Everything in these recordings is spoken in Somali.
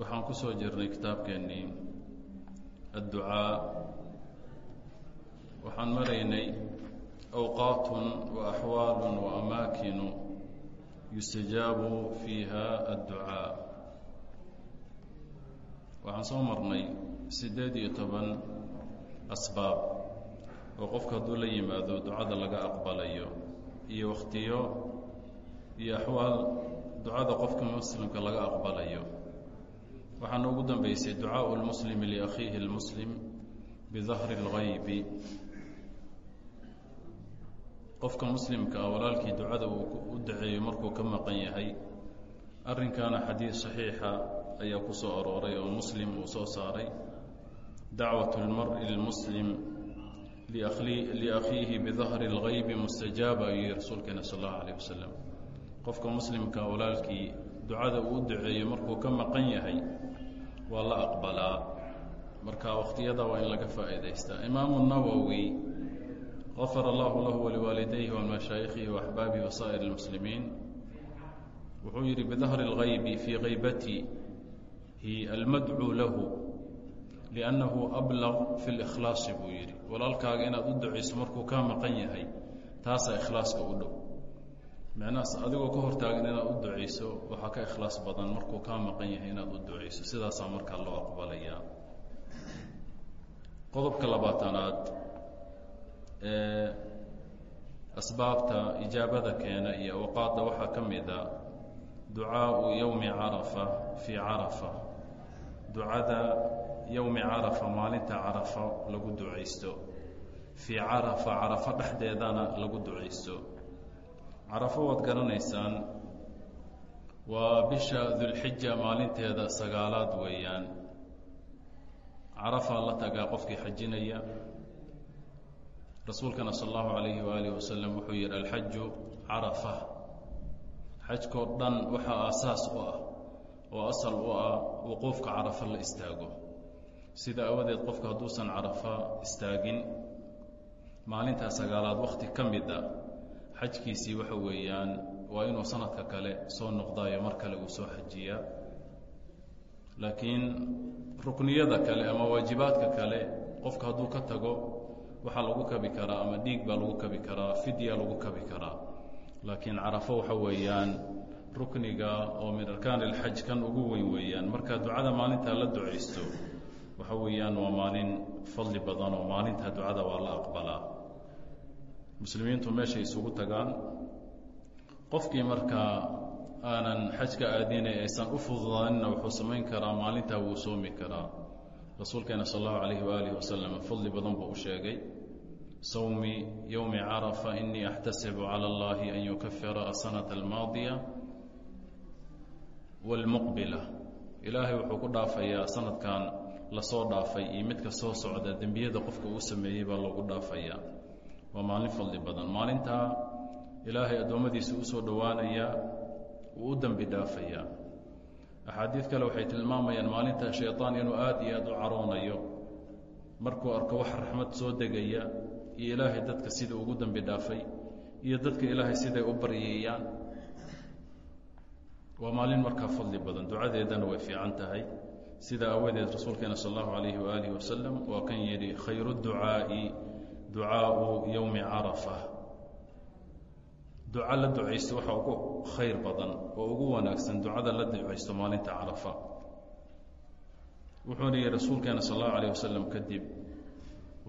waxaan ku soo jirnay kitaabkeennii adducaa. Waxaan maraynay awqaatun wa axwaalun wa amaakinu yustajaabu fiiha adducaa. Waxaan soo marnay siddeed iyo toban asbaab oo qofka hadduu la yimaado ducada laga aqbalayo iyo wakhtiyo iyo axwaal ducada qofka muslimka laga aqbalayo waxaana ugu dambeysay ducaaءu اlmuslimi liakhiihi اlmuslim bidahri اlgaybi qofka muslimka ah walaalkii ducada uu u daceeyo markuu ka maqan yahay arrinkaana xadiid صaxiixa ayaa ku soo arooray oo muslim uu soo saaray dacwaة اlmari اlmuslim liakhiihi bidahri اlgaybi mustajaaba ayuu yihi rasuulkeena sal اllahu alيه wasalam qofka muslimka walaalkii ducada uu u daceeyo markuu ka maqan yahay waa la aqbalaa. Marka waktiyada waa in laga faa'iidaystaa. Imaamu nawowi gafar allahu lahu waliwaalidayhi wamashaayikihi waaxbaabihi wa saa'ir اlmuslimiin wuxuu yidhi bidahri اlgaybi fii gaybatihi almadcuu lahu liannahu ablaq fi likhlaasi buu yidhi. Walaalkaaga inaad u ducayso markuu kaa maqan yahay taasaa ikhlaaska u dhow macnahaas adigoo ka hortaagan inaad u ducayso waxaa ka ikhlaas badan markuu kaa maqan yahay inaad u ducayso sidaasaa markaa loo aqbalayaa qodobka labaatanaad ee asbaabta ijaabada keena iyo awqaadda waxaa ka mida ducaau yowmi carafa fii carafa. Ducada yowmi carafa maalinta carafa lagu ducaysto fii carafa carafa dhexdeedana lagu ducaysto carafo waad garanaysaan. Waa bisha dulxija maalinteeda sagaalaad weeyaan. Carafaa la tagaa qofkii xajinaya. Rasuulkana sal allahu alayhi waaalih wasalam wuxuu yihi alxaju carafa. Xajkoo dhan waxaa aasaas u ah oo asal u ah wuquufka carafa la istaago. Sida awadeed qofka hadduusan carafa istaagin maalintaa sagaalaad wakti ka mid a xajkiisii waxa weeyaan waa inuu sanadka kale soo noqdaayo mar kale uu soo xajiyaa. Laakiin rukniyada kale ama waajibaadka kale qofka hadduu ka tago waxaa lagu kabi karaa ama dhiig baa lagu kabi karaa fidya lagu kabi karaa. Laakiin carafo waxa weeyaan rukniga oo min arkaan ilxaj kan ugu weyn weeyaan. Marka ducada maalintaa la ducaysto waxa weeyaan waa maalin fadli badan oo maalintaa ducada waa la aqbalaa muslimiintu meeshay isugu tagaan. Qofkii markaa aanan xajka aadinay aysan u fududaaninna wuxuu samayn karaa maalintaa wuu soomi karaa. Rasuulkeena sal allahu alayhi waaalih wasalam fadli badan buu u sheegay. Sawmi yowmi carafa inii axtasibu cala allahi an yukafira asanata almaadiya wاlmuqbila ilaahay wuxuu ku dhaafayaa sanadkan la soo dhaafay iyo midka soo socda dembiyada qofka uu sameeyey baa loogu dhaafayaa waa maalin fadli badan. Maalintaa ilaahay addoommadiisa u soo dhowaanayaa wuu u dembi dhaafayaa axaadiid kale waxay tilmaamayaan maalintaa shayطaan inuu aada iyo aada u caroonayo. Markuu arko wax raxmad soo degaya iyo ilaahay dadka sida ugu dembi dhaafay iyo dadka ilaahay siday u baryayaan waa maalin markaa fadli badan. Ducadeedana way fiican tahay. Sida awadeed rasuulkeena sal allahu alayhi waaalih wasalam waa kan yidhi khayru ducaa'i ducaau yowmi carafa duco la ducaysto waxaa ugu khayr badan oo ugu wanaagsan ducada la ducaysto maalinta carafa wuxuuna yihi rasuulkeena sal allahu alayh wasalam kadib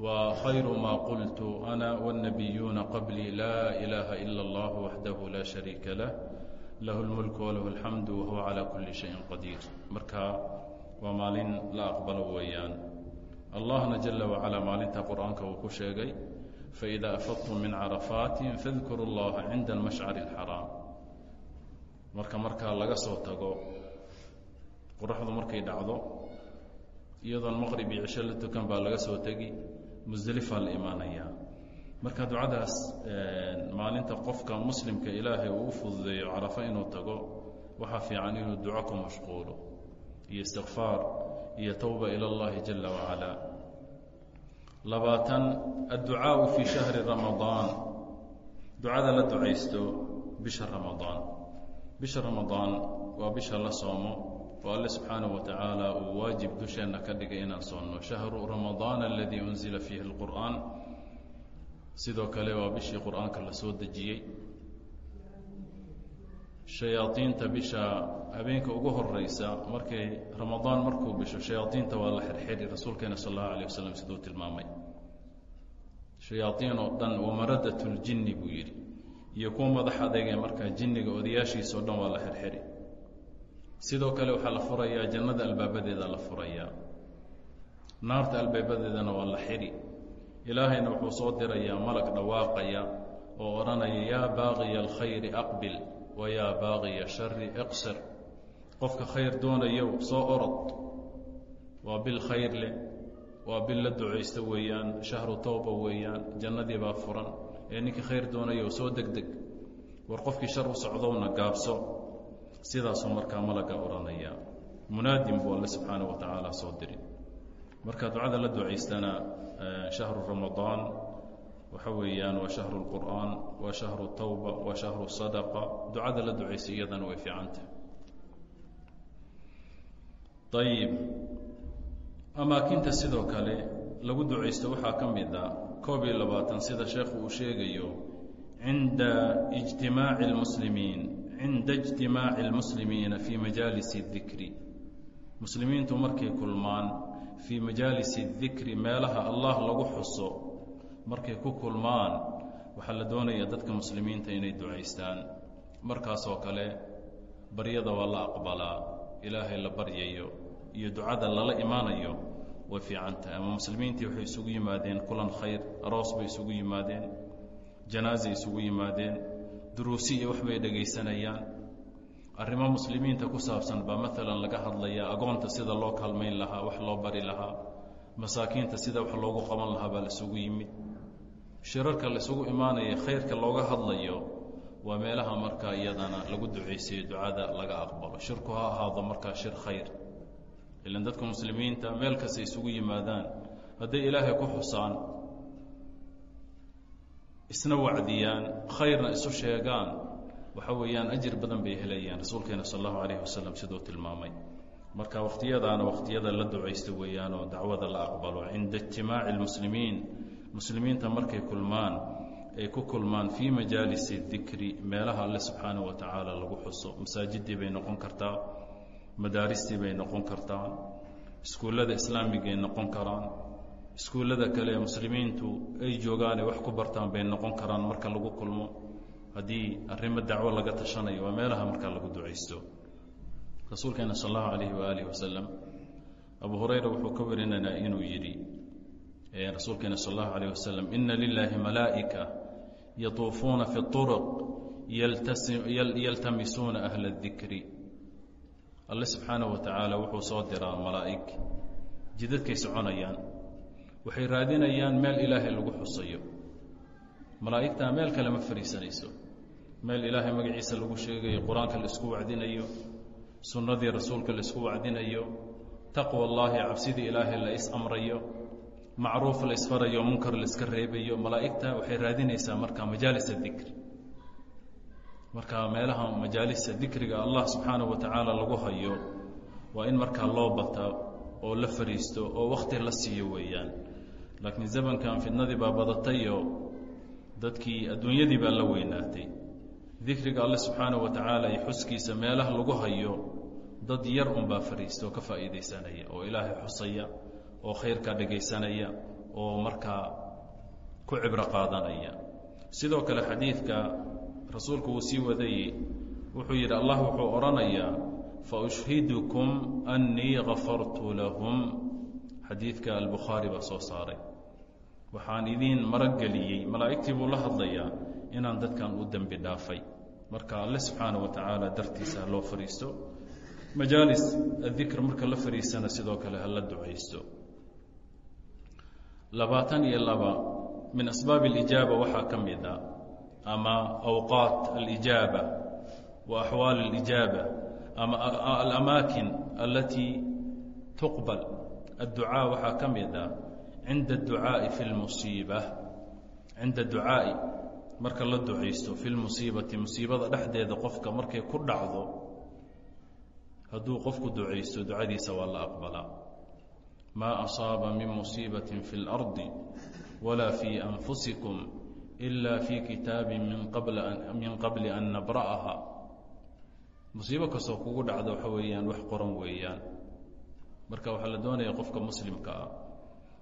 waa khayru maa qultu ana wاnnabiyuuna qablii laa ilaaha ila اllah waxdahu laa shariika lah lahu اlmulku walahu اlxamdu wahuwa calaa kuli shayin qadiir marka waa maalin la aqbalo weeyaan allahna jala wacalaa maalinta qur'aanka uu ku sheegay faidaa afadtum min carafaatin fadkuru اllaha cinda almashcari اlxaraam marka markaa laga soo tago qoraxdu markay dhacdo iyadoon maqrib cisho la tukan baa laga soo tegi musdelifaa la imaanaya marka ducadaas maalinta qofka muslimka ilaahay uuu fududeeyo carafo inuu tago waxaa fiican inuu duco ku mashquulo iyo istikfaar iyo towba ila اllahi jala wacalaa labaatan adducaau fii shahri ramadaan ducada la ducaysto bisha ramadaan bisha ramadaan waa bisha la soomo oo alle subxaanaه wa tacaala uu waajib dusheenna ka dhigay inaan soonno shahru ramadaan aladii unzila fiihi اlqur'aan sidoo kale waa bishii qur'aanka la soo dejiyey shayaadiinta bisha habeenka ugu horeysa markay ramadaan markuu bisho shayaadiinta waa la xirxiri rasuulkeena sal allahu alayh wasalam siduu tilmaamay. Shayaadiin oo dhan wamaradat ljinni buu yidhi. Iyo kuwa madax adeegee markaa jinniga odayaashiisa dhan waa la xirxiri. Sidoo kale waxaa la furayaa jannada albaabadeeda la furayaa. Naarta albaabadeedana waa la xiri. Ilaahayna wuxuu soo dirayaa malag dhawaaqaya oo odhanaya yaa baaqiya alkhayri aqbil wa yaa baaqiya shari iqsir qofka khayr doonayow soo orod. Waa bil khayr leh waa bil la ducaysto weeyaan shahru towba weeyaan jannadii baa furan. Ee ninkii khayr doonayow soo deg deg war qofkii shar u socdowna gaabso. Sidaasuu markaa malaga odhanaya munaadin buu alle subxaana wa tacaala soo diri. Marka ducada la ducaystana shahru ramadaan waxa weeyaan waa shahru اlqur'aan waa shahru tawba waa shahru sadaqa. Ducada la ducaysa iyadana way fiicantah ayib amaakinta sidoo kale lagu ducaysto waxaa ka mid a koob iyo labaatan sida sheekhu uu sheegayo cinda ijtimaaci اlmuslimiin cinda اجtimaaci اlmuslimiina fii majaalisi اdikri muslimiintu markay kulmaan fii majaalisi اdikri meelaha allah lagu xuso markay ku kulmaan waxaa la doonaya dadka muslimiinta inay ducaystaan markaasoo kale baryada waa la aqbalaa ilaahay la baryayo iyo ducada lala imaanayo way fiican tahay ama muslimiintii waxay isugu yimaadeen kulan khayr aroos bay isugu yimaadeen janaasay isugu yimaadeen duruusi iyo waxbay dhegaysanayaan arrimo muslimiinta ku saabsan baa maalan laga hadlayaa agoonta sida loo kaalmayn lahaa wax loo bari lahaa masaakiinta sida wax loogu qaban lahaa baa laisugu yimid. Shirarka laisugu imaanaya khayrka looga hadlayo waa meelaha markaa iyadana lagu ducaysayo ducada laga aqbalo. Shirku ha ahaado markaa shir khayr ilan dadka muslimiinta meel kasta isugu yimaadaan. Hadday ilaahay ku xusaan isna wacdiyaan khayrna isu sheegaan waxa weeyaan ajir badan bay helayaan. Rasuulkeena sal allahu alayh wasalam siduu tilmaamay. Marka wakhtiyadaana wakhtiyada la ducaysta weeyaan oo dacwada la aqbalo cinda ijtimaaci اlmuslimiin muslimiinta markay kulmaan ay ku kulmaan fii majaalisi dikri meelaha alle subxaanaه wa tacaala lagu xuso. Masaajidii bay noqon kartaa madaaristii bay noqon kartaa iskuullada islaamigay noqon karaan iskuullada kale ee muslimiintu ay joogaanay wax ku bartaan bay noqon karaan marka lagu kulmo haddii arrimo dacwo laga tashanayo waa meelaha markaa lagu ducaysto rasuulkeena sal allahu alayhi waaalih wasalam abu hurayra wuxuu ka warinaynaa inuu yidhi rasuulkeena sal allahu alayh wasalam ina lilaahi malaa'ika yatuufuuna fi اطuruq yaltamisuuna ahla اdikri alle subxaanaه wa tacaala wuxuu soo diraa malaa'ig. Jidadkay soconayaan. Waxay raadinayaan meel ilaahay lagu xusayo. Malaa'igtaa meel kale ma fariisanayso. Meel ilaahay magaciisa lagu sheegayo qur'aanka la isku wacdinayo sunnadii rasuulka la isku wacdinayo taqwa allaahi cabsidii ilaahay la is amrayo macruuf la isfarayo munkar la iska reebayo malaa'igta waxay raadinaysaa marka majaalisa dikri marka meelaha majaalisa dikriga allah subxaanaه wa tacaala lagu hayo waa in markaa loo bata oo la fariisto oo wakti la siiyo weeyaan. Laakiin zamankan fidnadii baa badatayo dadkii adduunyadii baa la weynaatay. Dikriga alle subxaanaه wa tacaala iyo xuskiisa meelaha lagu hayo dad yar unbaa fariista oo ka faa'iidaysanaya oo ilaahay xusaya oo khayrka dhegaysanaya oo markaa ku cibro qaadanaya. Sidoo kale xadiidka rasuulku uu sii wadayey wuxuu yidhi allah wuxuu odhanayaa faushhidukum annii gafartu lahum. Xadiidka albukhaari baa soo saaray. Waxaan idiin marageliyey malaa'igtii buu la hadlayaa inaan dadkan u dembi dhaafay. Marka alle subxaana wa tacaala dartiisa loo fadhiisto majaalis adikr marka la fariisana sidoo kale hala ducaysto. Labaatan iyo laba min asbaab اlijaaba waxaa ka mid a ama awqaat alijaaba wa axwaal alijaaba ama alamaakin alatii tuqbal. Adducaa waxaa ka mid ah cinda adducaa'i fi lmusiiba cinda adducaa'i marka la ducaysto fi lmusiibati musiibada dhexdeeda qofka markay ku dhacdo hadduu qofku ducaysto ducadiisa waa la aqbalaa. Maa asaaba min musiibatin fi اlardi walaa fii anfusikum ila fii kitaabi min qabli an nabra'aha musiibo kastoo kugu dhacda waxa weeyaan wax qoran weeyaan marka waxaa la doonaya qofka muslimka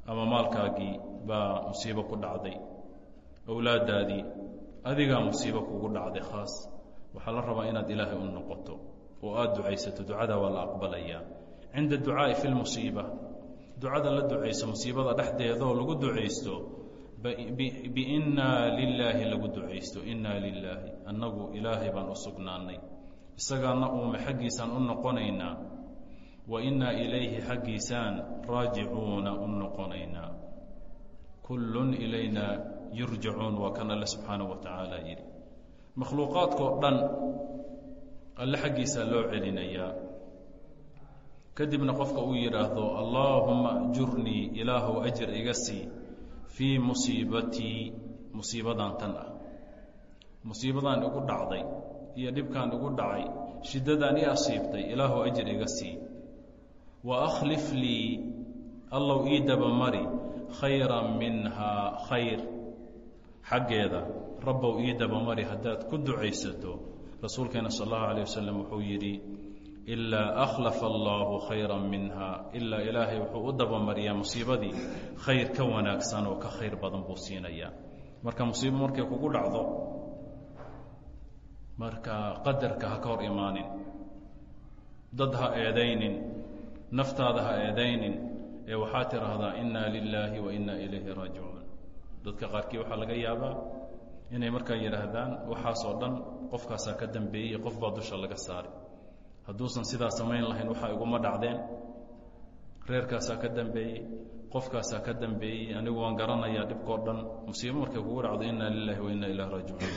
ama maalkaagii baa musiibo ku dhacday awlaadaadii adigaa musiibo kugu dhacday khaas waxaa la rabaa inaad ilaahay u noqoto oo aada ducaysato ducada waa la aqbalayaa cinda ducaa'i fi lmusiiba ducada la ducayso musiibada dhexdeedaoo lagu ducaysto biinaa lilaahi lagu ducaysto inaa lilaahi annagu ilaahay baan u sugnaanay. Isagaana uume xaggiisaan u noqonaynaa. Wa innaa ilayhi xaggiisaan raajicuuna u noqonaynaa. Kullun ilayna yurjacuun waa kan alle subxaanahu wa tacaala yidhi. Makhluuqaadkao dhan alle xaggiisaa loo celinayaa. Kadibna qofka uu yidhaahdo allaahuma ajurnii ilaahow ajir iga sii fii musiibatii musiibadan tan ah. Musiibadaan igu dhacday iyo dhibkaan igu dhacay shiddadaan i asiibtay ilaahow ajir iga sii. Wa akhlif lii allow ii dabamari khayran minhaa khayr. Xaggeeda rabbow ii dabamari haddaad ku ducaysato rasuulkeena sal allahu alayh wasalam wuxuu yidhi ilaa akhlafa allaahu khayran minha ilaa ilaahay wuxuu u dabamariyaa musiibadii khayr ka wanaagsan oo ka khayr badan buu siinayaa marka musiibo markay kugu dhacdo marka qadarka ha ka hor imaanin dad ha eedaynin naftaada ha eedaynin ee waxaa tidhaahdaa inaa lilaahi wa inaa ilayhi raajicuun dadka qaarkii waxaa laga yaabaa inay markaa yidhaahdaan waxaasoo dhan qofkaasaa ka dambeeyey qof baa dusha laga saaray hadduusan sidaa samayn lahayn waxaa iguma dhacdeen. Reerkaasaa ka dambeeyey qofkaasaa ka dambeeyey anigu waan garanayaa dhibkao dhan. Musiibo markay kugu dhacdo inaa lilaahi wa inaa ilayhi raajicuun.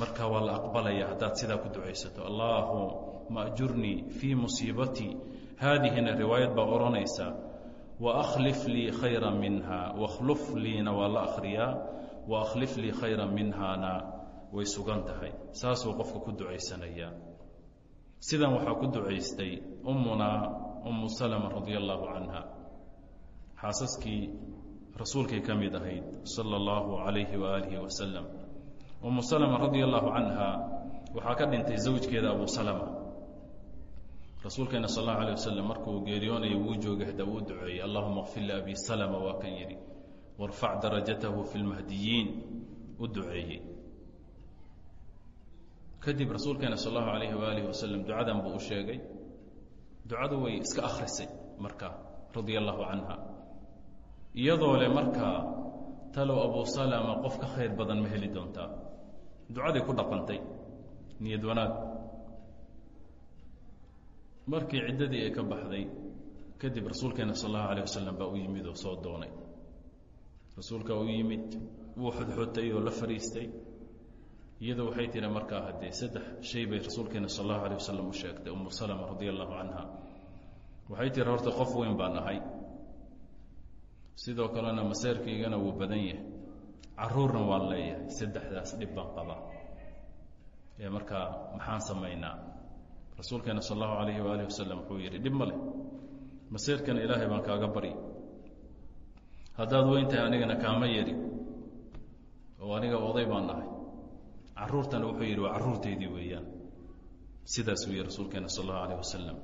Marka waa la aqbalaya haddaad sidaa ku ducaysato. Allaahuma ajurnii fii musiibatii haadihina riwaayad baa odhanaysa waakhlif lii khayra minha wakhluf liina waa la akhriyaa waakhlif lii khayra minhaana. Way sugan tahay. Saasuu qofka ku ducaysanayaa sidan waxaa ku ducaystay ummunaa ummu salama radia allaahu canha xaasaskii rasuulkay ka mid ahayd sala allahu calayhi waaalihi wasalam ummu salama radia allaahu canha waxaa ka dhintay zawjkeeda abu salama. Rasuulkeena sal allahu alay wasalam markuu geeriyoonaya wuu joogay hadda uu duceeyey allahuma kfir liabi salama waa kan yidhi. Warfac darajatahu fi lmahdiyiin u duceeyey kadib rasuulkeena sal allahu alayhi waaalih wasalam ducadan buu u sheegay. Ducadu way iska akhrisay markaa radia allahu canha iyadoo le markaa talow abu salama qof ka khayr badan ma heli doontaa. Ducaday ku dhaqantay niyad wanaag. Markii ciddadii ay ka baxday kadib rasuulkeena sal allahu alayh wasalam baa u yimid oo soo doonay. Rasuulkaa u yimid wuu xodxotay oo la fariistay iyadoo waxay tihi markaa haddee saddex shay bay rasuulkeena sal allahu alayh wasalam u sheegtay umu salama radia allahu canha waxay tihi horta qof weyn baan ahay. Sidoo kalena maseerkaygana wuu badan yahay. Caruurna waan leeyahay saddexdaas dhib baan qabaa. Ee markaa maxaan samaynaa? Rasuulkeena sal allahu alayhi waaalih wasalam wuxuu yidhi dhib ma leh. Maseerkana ilaahay baan kaaga bari. Haddaad weyn anigana kaama yeri oo aniga oday baan nahay caruurtana wuxuu yidhi waa carruurtaydii weeyaan. Sidaas weeye rasuulkeena sal allahu alayh wasalam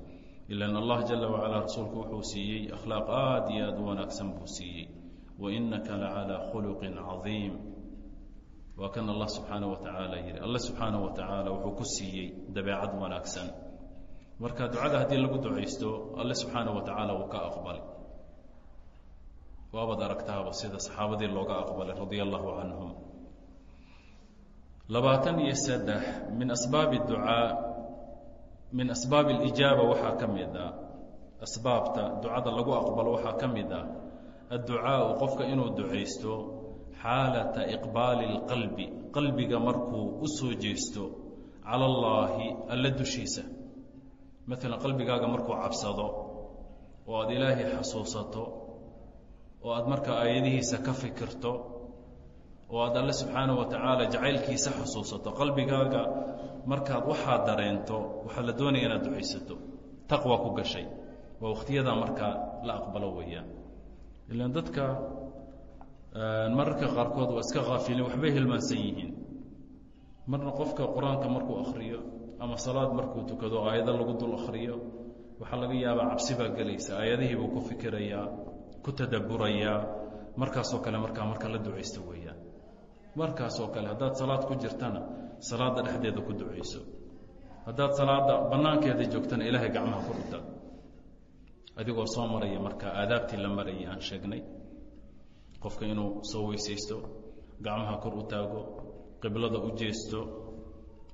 ilan allah jala wacalaa rasuulku wuxuu siiyey akhlaaq aad iyo aad u wanaagsan buu siiyey. Wa inaka la calaa khuluqin cadiim. Waa kan allah subxaanah wa tacaala yidhi. Alle subxaanah wa tacaala wuxuu ku siiyey dabeecad wanaagsan. Marka ducada haddii lagu ducaysto alle subxaanah wa tacaala wuu ka aqbalay. Waabaad aragtaaba sida saxaabadii looga aqbalay radia allahu canhum labaatan iyo saddex min asbaabi ducaa min asbaab alijaaba waxaa ka mid ah. Asbaabta ducada lagu aqbalo waxaa ka mid ah. Adducaau qofka inuu ducaysto xaalata iqbaali اlqalbi qalbiga markuu u soo jeesto cala allaahi alla dushiisa. Maalan qalbigaaga markuu cabsado oo aad ilaahay xasuusato oo aad markaa aayadihiisa ka fikirto oo aada alle subxaana wa tacaala jacaylkiisa xusuusato qalbigaaga markaad waxaa dareento waxaa la doonaya inaad ducaysato. Taqwa ku gashay waa wakhtiyadaa markaa la aqbalo weeyaan. Ilaan dadka mararka qaarkood waa iska kaafilin waxbay hilmaansan yihiin. Marna qofka qur'aanka markuu akhriyo ama salaad markuu tukado aayado lagu dul akhriyo waxaa laga yaabaa cabsi baa gelaysa aayadihii buu ku fikirayaa ku tadabburayaa markaasoo kale markaa marka la ducaysto weeyaan markaasoo kale haddaad salaad ku jirtana salaadda dhexdeeda ku ducayso haddaad salaadda bannaankeeda joogtana ilaahay gacmaha ku dhigta. Adigoo soo maraya markaa aadaabtii la marayay aan sheegnay qofka inuu soo weysaysto gacmaha kor u taago qiblada u jeesto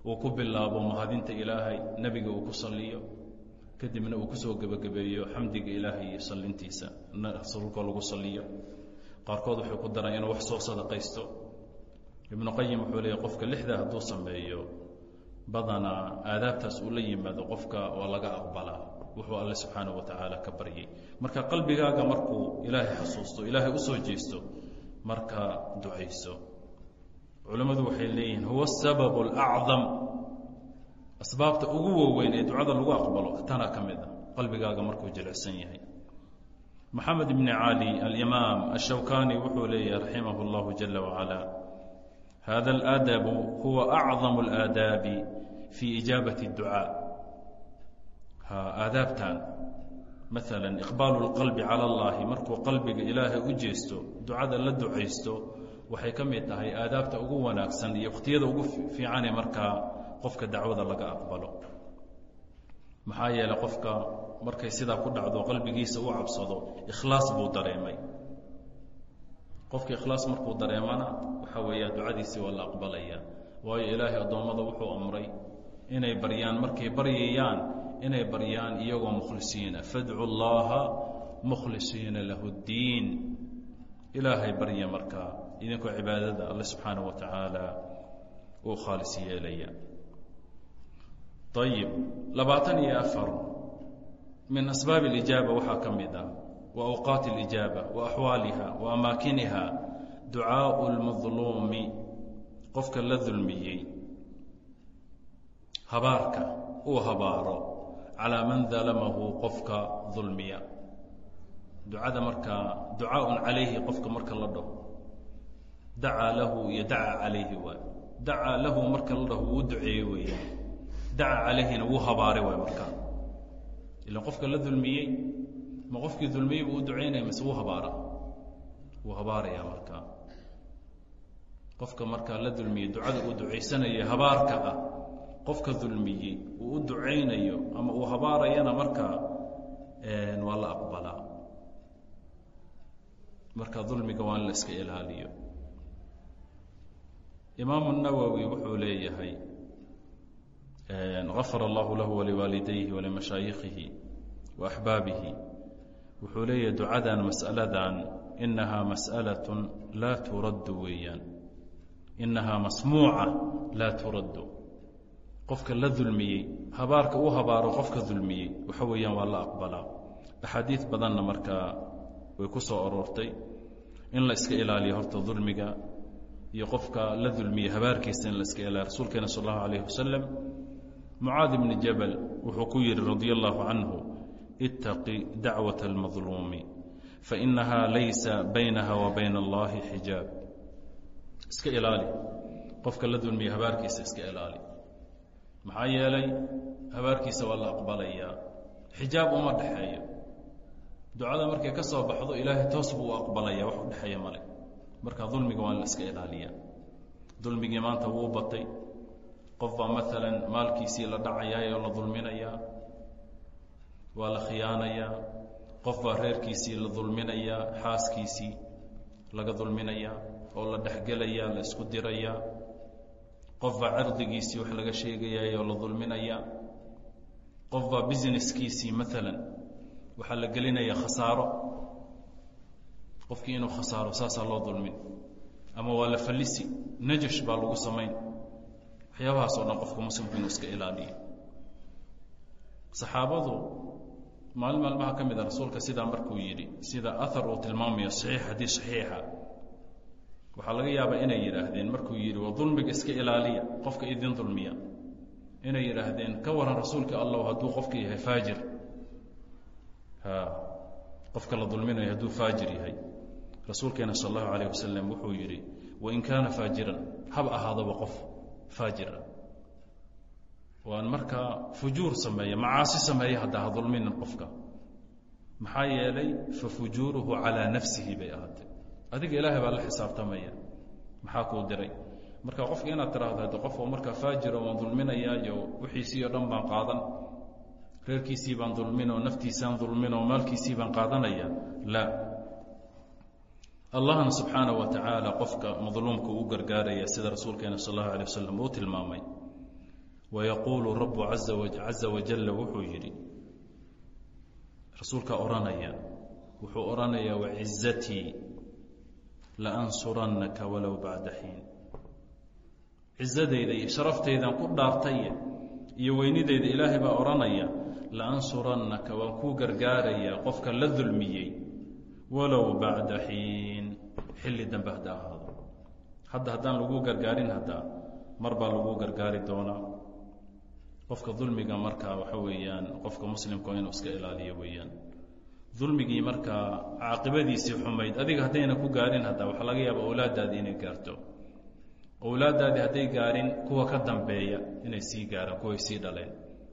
uu ku bilaabo mahadinta ilaahay nebiga uu ku salliyo kadibna uu ku soo gebagabeeyo xamdiga ilaahay iyo sallintiisa rasuulka lagu salliyo. Qaarkood waxay ku daraan inuu wax soo sadaqaysto ibnu qayim wuxuu leeyahy qofka lixdaa hadduu sameeyo badanaa aadaabtaas uu la yimaado qofka waa laga aqbalaa. Wuxuu alle subxaana wa tacaala ka baryay. Marka qalbigaaga markuu ilaahay xasuusto ilaahay u soo jeesto markaa ducayso. Culimmadu waxay leeyihiin huwa asababu alacdam asbaabta ugu waaweyn ee ducada lagu aqbalo tanaa ka mid a qalbigaaga markuu jilicsan yahay. Maxamed ibni cali alimaam ashawkani wuxuu leeyahay raximah اllahu jala wacala hada aladabu huwa acdamu اlaadaabi fi ijaabati اdducaa ha aadaabtan maala iqbaalu اlqalbi cala اllahi markuu qalbiga ilaahay u jeesto ducada la ducaysto waxay ka mid tahay aadaabta ugu wanaagsan iyo wakhtiyada ugu fiicane markaa qofka dacwada laga aqbalo maxaa yeeley qofka markay sidaa ku dhacdo qalbigiisa u cabsado ikhlaas buu dareemay qofka ikhlaas markuu dareemana waxaa weeya ducadiisii waa la aqbalaya. Waayo ilaahay addoommada wuxuu amray inay baryaan. Markay baryayaan inay baryaan iyagoo mukhlisiina. Fadcu llaha mukhlisiina lahu اddiin ilaahay barya markaa idinkoo cibaadada alle subxaana wa tacaala uu khaalis yeelaya. Ayib labaatan iyo afar. Min asbaabi اlijaaba waxaa ka mid ah wa awqaati اlijaaba wa axwaaliha wa amaakiniha ducaau اlmadluumi qofka la dulmiyey habaarka uu habaaro calaa man dalamahu qofka dulmiya. Ducada markaa ducaaun calayhi qofka marka la dhaho dacaa lahu iyo dacaa calayhi waay. Dacaa lahu marka la dhaho wuu duceeye weeye dacaa calayhina wuu habaaray waay markaa ilan qofka la dulmiyey ma qofkii dulmiyey buu u ducaynaya mise wuu habaara? Wuu habaarayaa markaa qofka markaa la dulmiyey ducada uu ducaysanaya habaarka ah qofka dulmiyey uu u ducaynayo ama uu habaarayana markaa waa la aqbalaa. Marka dulmiga waa in la iska ilaaliyo. Imaamu nawowi wuxuu leeyahay gafara allahu lahu waliwaalidayhi walimashaayikhihi wa axbaabihi wuxuu leeyahay ducadan mas'aladan inahaa mas'alaة laa turaddu weeyaan. Inahaa masmuuca laa turaddu. Qofka la dulmiyey habaarka u habaaro qofka dulmiyey waxa weeyaan waa la aqbalaa. Axaadiid badanna markaa way ku soo aroortay in la iska ilaaliyo horta dulmiga iyo qofka la dulmiyey habaarkiisa in la iska ilaaliyo. Rasuulkeena sal allahu alayh wasalam mucaad ibni jabal wuxuu ku yidhi radia allahu canhu itaqi dacwaة اlmadluumi fainaha laysa baynaha wa bayna اllahi xijaab iska ilaali qofka la dulmiyey habaarkiisa iska ilaali maxaa yeelay habaarkiisa waa la aqbalayaa xijaab uma dhexeeyo ducada markay ka soo baxdo ilaahay toos buu u aqbalaya wax u dhexeeya male marka dulmiga waa in la iska ilaaliyaa dulmigii maanta wuu batay qof baa maalan maalkiisii la dhacayaa oo la dulminayaa waa la khiyaanayaa. Qof baa reerkiisii la dulminayaa xaaskiisii laga dulminayaa oo la dhexgelayaa la isku dirayaa. Qof baa cirdigiisii wax laga sheegayaa oo la dulminayaa. Qof baa businesskiisii maalan waxaa la gelinaya khasaaro. Qofkii inuu khasaaro saasaa loo dulmin. Ama waa la fallisi najash baa lagu samayn. Waxyaabahaas oo dhan qofka muslimku inuu iska ilaaliyo. Saxaabadu maalin maalmaha ka mid a rasuulka sidaa markuu yidhi sida ahar uu tilmaamayo saxiix haddii saxiixa waxaa laga yaabaa inay yidhaahdeen markuu yidhi wa dulmiga iska ilaaliya qofka idin dulmiya inay yidhaahdeen ka waran rasuulka allah hadduu qofka yahay faajir. Qofka la dulminayo hadduu faajir yahay. Rasuulkeena sal allahu alayh wasalam wuxuu yidhi wain kaana faajiran haba ahaadaba qof faajira waan markaa fujuur sameeya macaasi sameeya hadda ha dulminin qofka. Maxaa yeelay fa fujuuruhu calaa nafsihi bay ahaatee adiga ilaahay baa la xisaabtamaya. Maxaa kuu diray? Marka qofka inaad tiraahdo hadde qof oo markaa faajiro waan dulminayaa iyo wixiisii oo dhan baan qaadan reerkiisii baan dulmin oo naftiisaan dulmin oo maalkiisii baan qaadanaya? Laa allahna subxaana wa tacaala qofka madluumka u gargaaraya sida rasuulkeena sal allahu alay wasalam uu tilmaamay wayaquulu rabu caza wajalla wuxuu yidhi rasuulkaa odhanaya wuxuu odhanayaa wacizatii laansurannaka walow bacda xiin cizadayda iyo sharaftaydan ku dhaartaye iyo weynidayda ilaahay baa odhanaya laansurannaka waan kuu gargaarayaa qofka la dulmiyey walow bacda xiin xilli dambe hadda ahaado hadda haddaan lagu gargaarin haddaa mar baa lagu gargaari doonaa qofka dulmiga markaa waxa weeyaan qofka muslimka inuu iska ilaaliyo weeyaan. Dulmigii markaa caaqibadiisii xumayd adiga haddayna ku gaarin haddaa waxaa laga yaaba owlaaddaadii inay gaarto. Owlaaddaadii hadday gaarin kuwa ka dambeeya inay sii gaaraan kuway sii dhaleen.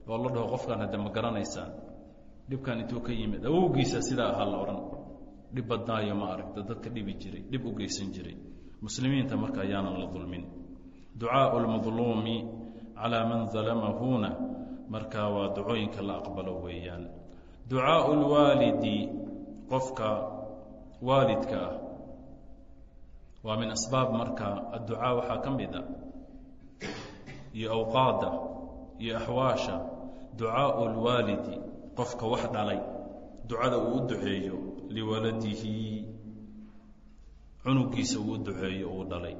Oo la dhaho qofkan hadde ma garanaysaan. Dhibkan intuu ka yimid awowgiisa sidaa ahaa la odhan dhib badnaayo ma aragta dadka dhibi jiray dhib u geysan jiray. Muslimiinta marka ayaanan la dulmin. Ducaau lmadluumi calaa man dalamahuna markaa waa ducooyinka la aqbalo weeyaan. Ducaau lwaalidi qofka waalidka ah. Waa min asbaab marka adducaa waxaa ka mid a iyo awqaadda iyo axwaasha ducaau lwaalidi qofka wax dhalay ducada uu u duceeyo liwaladihi cunugiisa uu u duceeyo uu dhalay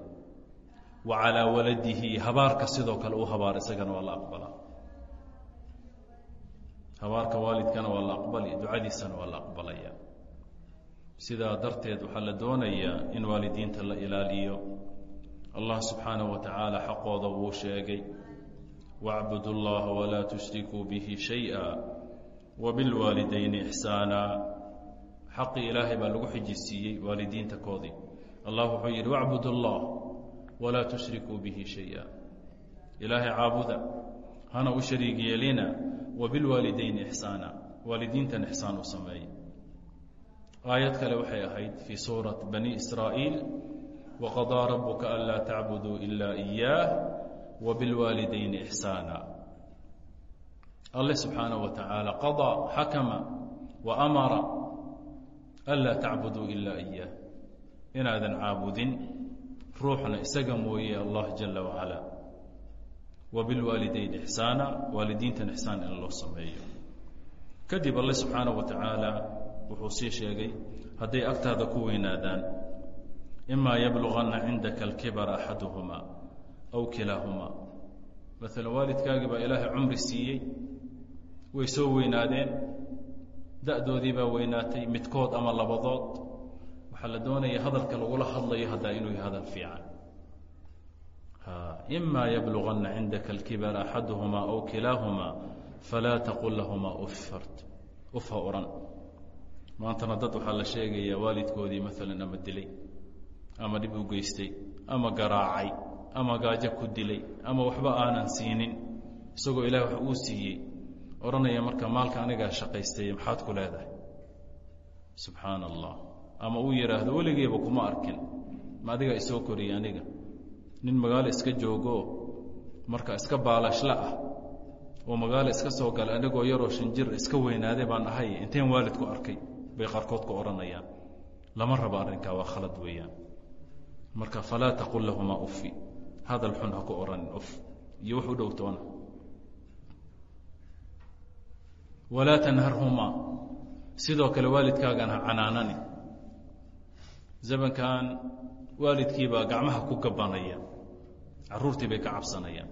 wa calaa waladihi habaarka sidoo kale u habaar isagana waa la aqbalaa habaarka waalidkana waa la aqbali ducadiisana waa la aqbalaya sidaa darteed waxaa la doonayaa in waalidiinta la ilaaliyo allah subxaanaه wa tacaala xaqooda wuu sheegay wاcbudu اllaha walaa tushrikuu bihi shayئa wabilwaalidayni ixsaana xaqii ilaahay baa lagu xijisiiyey waalidiinta koodii allah wuxuu yidhi wacbud اllah walaa tushrikuu bihi shayئa ilaahay caabuda hana u shariig yeelina wabilwaalidayni ixsaana waalidiintan ixsaan u sameey aayad kale waxay ahayd fii suurat bani israa'iil waqadaa rabuka anlaa tacbuduu ilaa iyaah wabilwaalidayni ixsaana alle subxaanaه wa tacaala qaضىa xakama wa amara anlaa tacbuduu ilaa iyaah inaadan caabudin ruuxna isaga mooye allah jala wacala. Wabilwaalidayn ixsaana waalidiintan ixsaan in loo sameeyo. Kadib alle subxaanaه wa tacaala wuxuu sii sheegay hadday agtaada ku weynaadaan imaa yabluganna cindaka alkibara axaduhumaa aw kilaahumaa maala waalidkaagii baa ilaahay cumri siiyey. Way soo weynaadeen. Da-doodii baa weynaatay midkood ama labadood waxaa la doonaya hadalka lagula hadlayo haddaa inuu yahay hadal fiican. Imaa yabluganna cindaka alkibara axaduhumaa aw kilaahumaa falaa taqul lahumaa ufart uf ha odhan maantana dad waxaa la sheegayaa waalidkoodii maalan ama dilay ama dhib u geystay ama garaacay ama gaajo ku dilay ama waxba aanan siinin. Isagoo ilaah wax uu siiyey odhanaya marka maalka anigaa shaqaystay maxaad ku leedahay? Subxaana allah ama uu yidhaahdo weligeeba kuma arkin. Ma adigaa isoo koriyey aniga. Nin magaalo iska joogoo marka iska baalashla ah oo magaalo iska soo galay anigoo yaroo shanjir iska weynaaday baan ahay inteen waalidku arkay. Bay qaarkood ku odhanayaan lama rabo arrinkaa waa khalad weeyaan. Marka falaa taqul lahumaa ufi hadal xun ha ku odhanin uf iyo wax u dhowtoona walaa tanharhumaa. Sidoo kale waalidkaagana canaanani zamankan waalidkiibaa gacmaha ku gabanaya caruurtii bay ka cabsanayaan.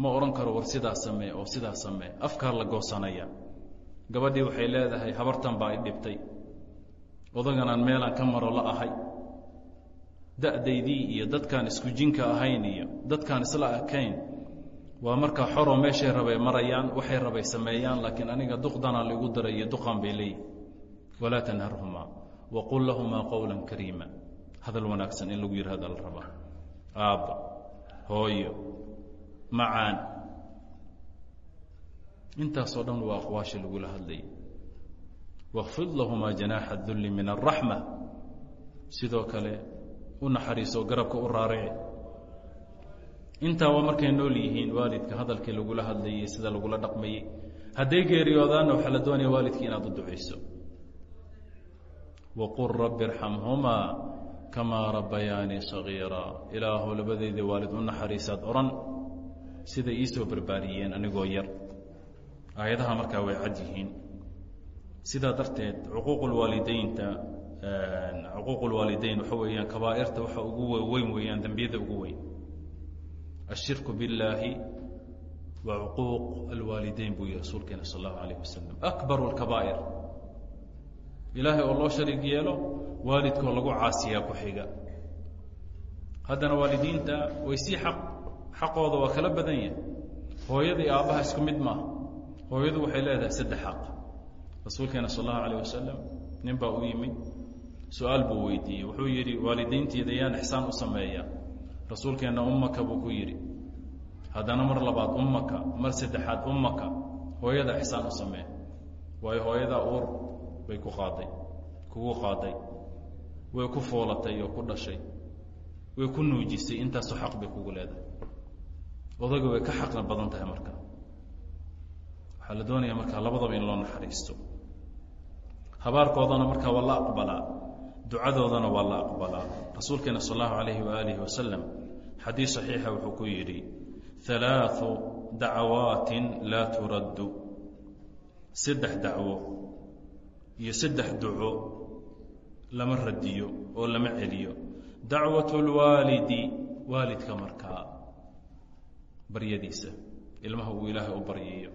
Ma odhan karo war sidaa samee oo sidaa samee afkaa la goosanaya. Gabadhii waxay leedahay habartan baa i dhibtay. Odaganaan meelaan ka maro la ahay. Da'daydii iyo dadkaan isku jinka ahayn iyo dadkaan isla ekayn waa markaa xoroo meeshay rabay marayaan waxay rabay sameeyaan laakiin aniga duqdanaa laigu daray iyo duqan bay leeyihi walaa tanharhumaa waqul lahumaa qowla kariima hadal wanaagsan in lagu yidhahda la rabaa aabba hooyo macaan intaasoo dhan waa aqwaasha lagula hadlayay wاkfid lahumaa janaaxa dulli min الraxma sidoo kale u naxariiso garabka u raarici intaa waa markay nool yihiin waalidka hadalkii lagula hadlayey sida lagula dhaqmayey hadday geeriyoodaanna waxaa la doonaya waalidkii inaad u ducayso waqul rabbi irxamhumaa kamaa rabbayaanii sagiira ilaahu labadeydii waalid u naxariisaad odhan siday iisoo barbaariyeen anigoo yar aayadaha markaa way cad yihiin sidaa darteed cuquuq lwaalideynta cuquuq lwaalideyn waxa weeyaan kabaa'irta waxa ugu weyn weeyaan dembiyada ugu weyn ashirku billaahi wa cuquuq alwaalideyn buu yihi rasuulkeena sal allahu alayh wasalam akbaru lkabaa'ir ilaahay oo loo shariig yeelo waalidkoo lagu caasiyaa ku xiga haddana waalidiinta way sii aq xaqooda waa kala badan yahay. Hooyada iyo aabbaha isku mid maaha. Hooyadu waxay leedahay saddex xaq. Rasuulkeena sal allahu alayh wasalam nin baa u yimid su'aal buu weydiiyey. Wuxuu yidhi waalidaynteeda yaan ixsaan u sameeya rasuulkeenna ummaka buu ku yidhi haddana mar labaad ummaka mar saddexaad ummaka hooyada ixsaan u samee. Waayo hooyadaa uur bay ku qaaday kugu qaaday way ku foolatay oo ku dhashay way ku nuujisay intaasoo xaq bay kugu leedahay. Odaga way ka xaqna badan tahay marka. Waxaa la doonaya markaa labadaba in loo naxariisto. Habaarkoodana markaa waa la aqbalaa ducadoodana waa la aqbalaa. Rasuulkeena sal allahu alayhi waalihi wasalam xadiis saxiixa wuxuu ku yidhi halaau dacawaatin laa turaddu. Saddex dacwo iyo saddex duco lama radiyo oo lama celiyo. Dacwat lwaalidi waalidka markaa baryadiisa ilmaha uu ilaahay u baryayo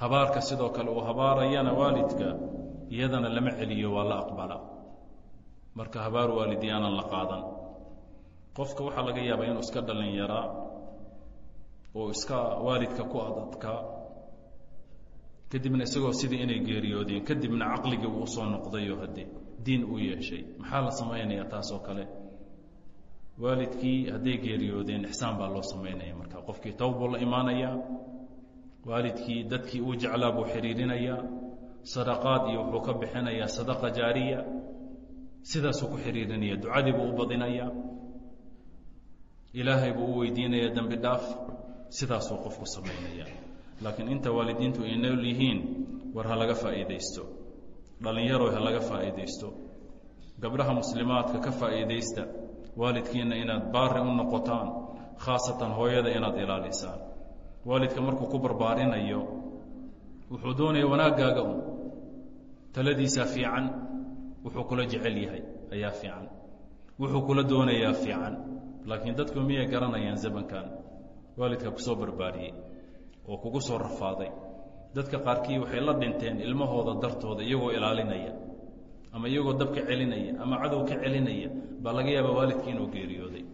habaarka sidoo kale uu habaarayana waalidka iyadana lama celiyo waa la aqbala. Marka habaar waalidi aanan la qaadan. Qofka waxaa laga yaabaa inuu iska dhalin yaraa oo iska waalidka ku adadkaa kadibna isagoo sidii inay geeriyoodeen kadibna caqligii uu u soo noqdayoo haddee diin uu yeeshay. Maxaa la samaynayaa taas oo kale? Waalidkii hadday geeriyoodeen ixsaan baa loo samaynaya marka. Qofkii tawb buu la imaanayaa waalidkii dadkii uu jeclaa buu xidhiirinayaa sadaqaad iyo wuxuu ka bixinayaa sadaqa jaariya sidaasuu ku xidhiirinaya ducadii buu u badinayaa ilaahay buu u weydiinaya dembi dhaaf sidaasuu qofku samaynaya laakiin inta waalidiintu ay nool yihiin war ha laga faa'iidaysto. Dhallinyaroy ha laga faa'iidaysto. Gabdhaha muslimaadka ka faa'iidaysta waalidkiina inaad baari u noqotaan khaasatan hooyada inaad ilaalisaan. Waalidka markuu ku barbaarinayo wuxuu doonaya wanaaggaaga un taladiisaa fiican wuxuu kula jecel yahay ayaa fiican. Wuxuu kula doonayaa fiican. Laakiin dadku miyay garanayaan zamankan waalidka ku soo barbaariyey oo kugu soo rafaaday. Dadka qaarkii waxay la dhinteen ilmahooda dartooda iyagoo ilaalinaya ama iyagoo dabka celinaya ama cadow ka celinaya baa laga yaaba waalidkii inuu geeriyooday.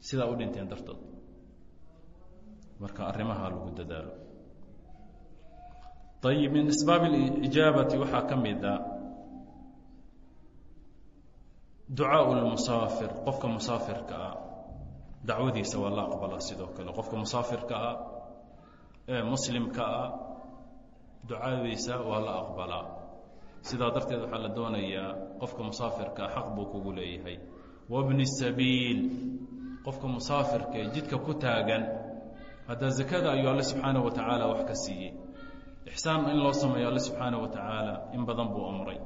Sidaa u dhinteen dartood. Marka arrimaha lagu dadaalo. Ayib min isbaab ijaabai waxaa ka mida ah ducaa lmusaafir qofka musaafirka ah. Dacwadiisa waa la aqbalaa sidoo kale. Qofka musaafirka ah ee muslimka ah ducadiisa waa la aqbalaa. Sidaa darteed waxaa la doonayaa qofka musaafirka ah xaq buu kugu leeyahay. Wabni sabiil qofka musaafirka ee jidka ku taagan haddaa zakada ayuu alle subxaanaه wa tacaala wax ka siiyey. Ixsaan in loo sameeyo alle subxaanaه wa tacaala in badan buu amray.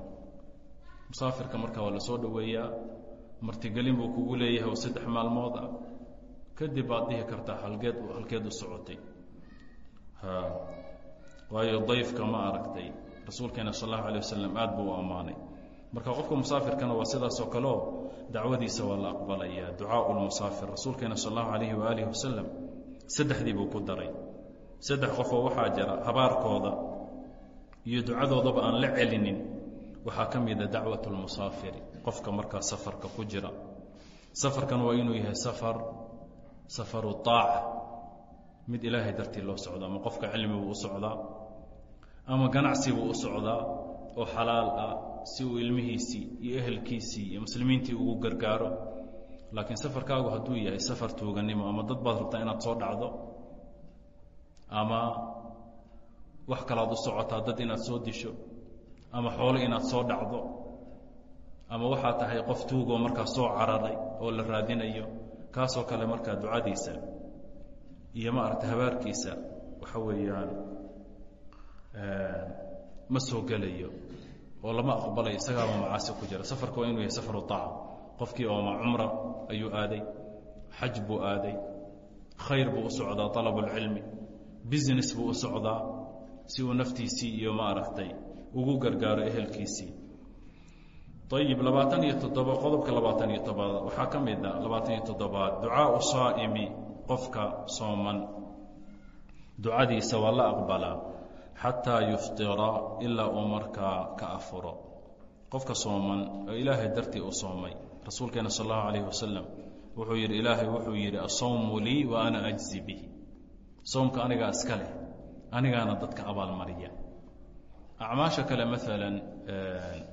Musaafirka marka waa la dhoweeyaa martigelin buu kugu leeyahay oo saddex maalmood ah. Kadib baad dhihi kartaa halgeed halkeed u socotay waayo dayfka ma aragtay. Rasuulkeena sal allahu alay wasalam aad buu u ammaanay. Marka qofka musaafirkana waa sidaasoo kaleo dacwadiisa waa la aqbalaya ducaau lmusaafir rasuulkeena sal allahu alayhi waaalih wasalam saddexdii buu ku daray. Saddex qofoo waxaa jira habaarkooda iyo ducadoodaba aan la celinin. Waxaa ka mida dacwat lmusaafiri qofka markaa safarka ku jira. Safarkan waa inuu yahay safar safaru aaca mid ilaahay dartii loo socdo ama qofka cilmibuu u socdaa ama ganacsibuu u socdaa oo xalaal ah si uu ilmihiisii iyo ehelkiisii iyo muslimiintii ugu gargaaro. Laakiin safarkaagu hadduu yahay safar tuuganimo ama dad baad rabtaa inaad soo dhacdo ama wax kalaad u socotaa dad inaad soo disho ama xoolo inaad soo dhacdo ama waxaa tahay qof tuugoo markaa soo cararay oo la raadinayo kaasoo kale markaa ducadiisa iyo ma aragta habaarkiisa waxa weeyaan ma soo gelayo oo lama aqbalayo isagaaba macaasi ku jira. Safarka waa inuu yahay safaru aaca qofkii ooma cumra ayuu aaday xaj buu aaday khayr buu u socdaa alab اlcilmi business buu u socdaa si uu naftiisii iyo ma aragtay ugu gargaaro ehelkiisii. Ayib labaatan iyo toddoba qodobka labaatan iyo toddobaad waxaa ka mid a labaatan iyo toddobaad. Ducaau saa'imi qofka sooman. Ducadiisa waa la aqbalaa xataa yuftira ilaa uu markaa ka afuro. Qofka sooman oo ilaahay dartii u soomay rasuulkeena sal allahu alayh wasalam wuxuu yidhi ilaahay wuxuu yidhi asawmu lii wa ana ajzi bihi. Soomka anigaa iska leh anigaana dadka abaalmariya. Acmaasha kale maalan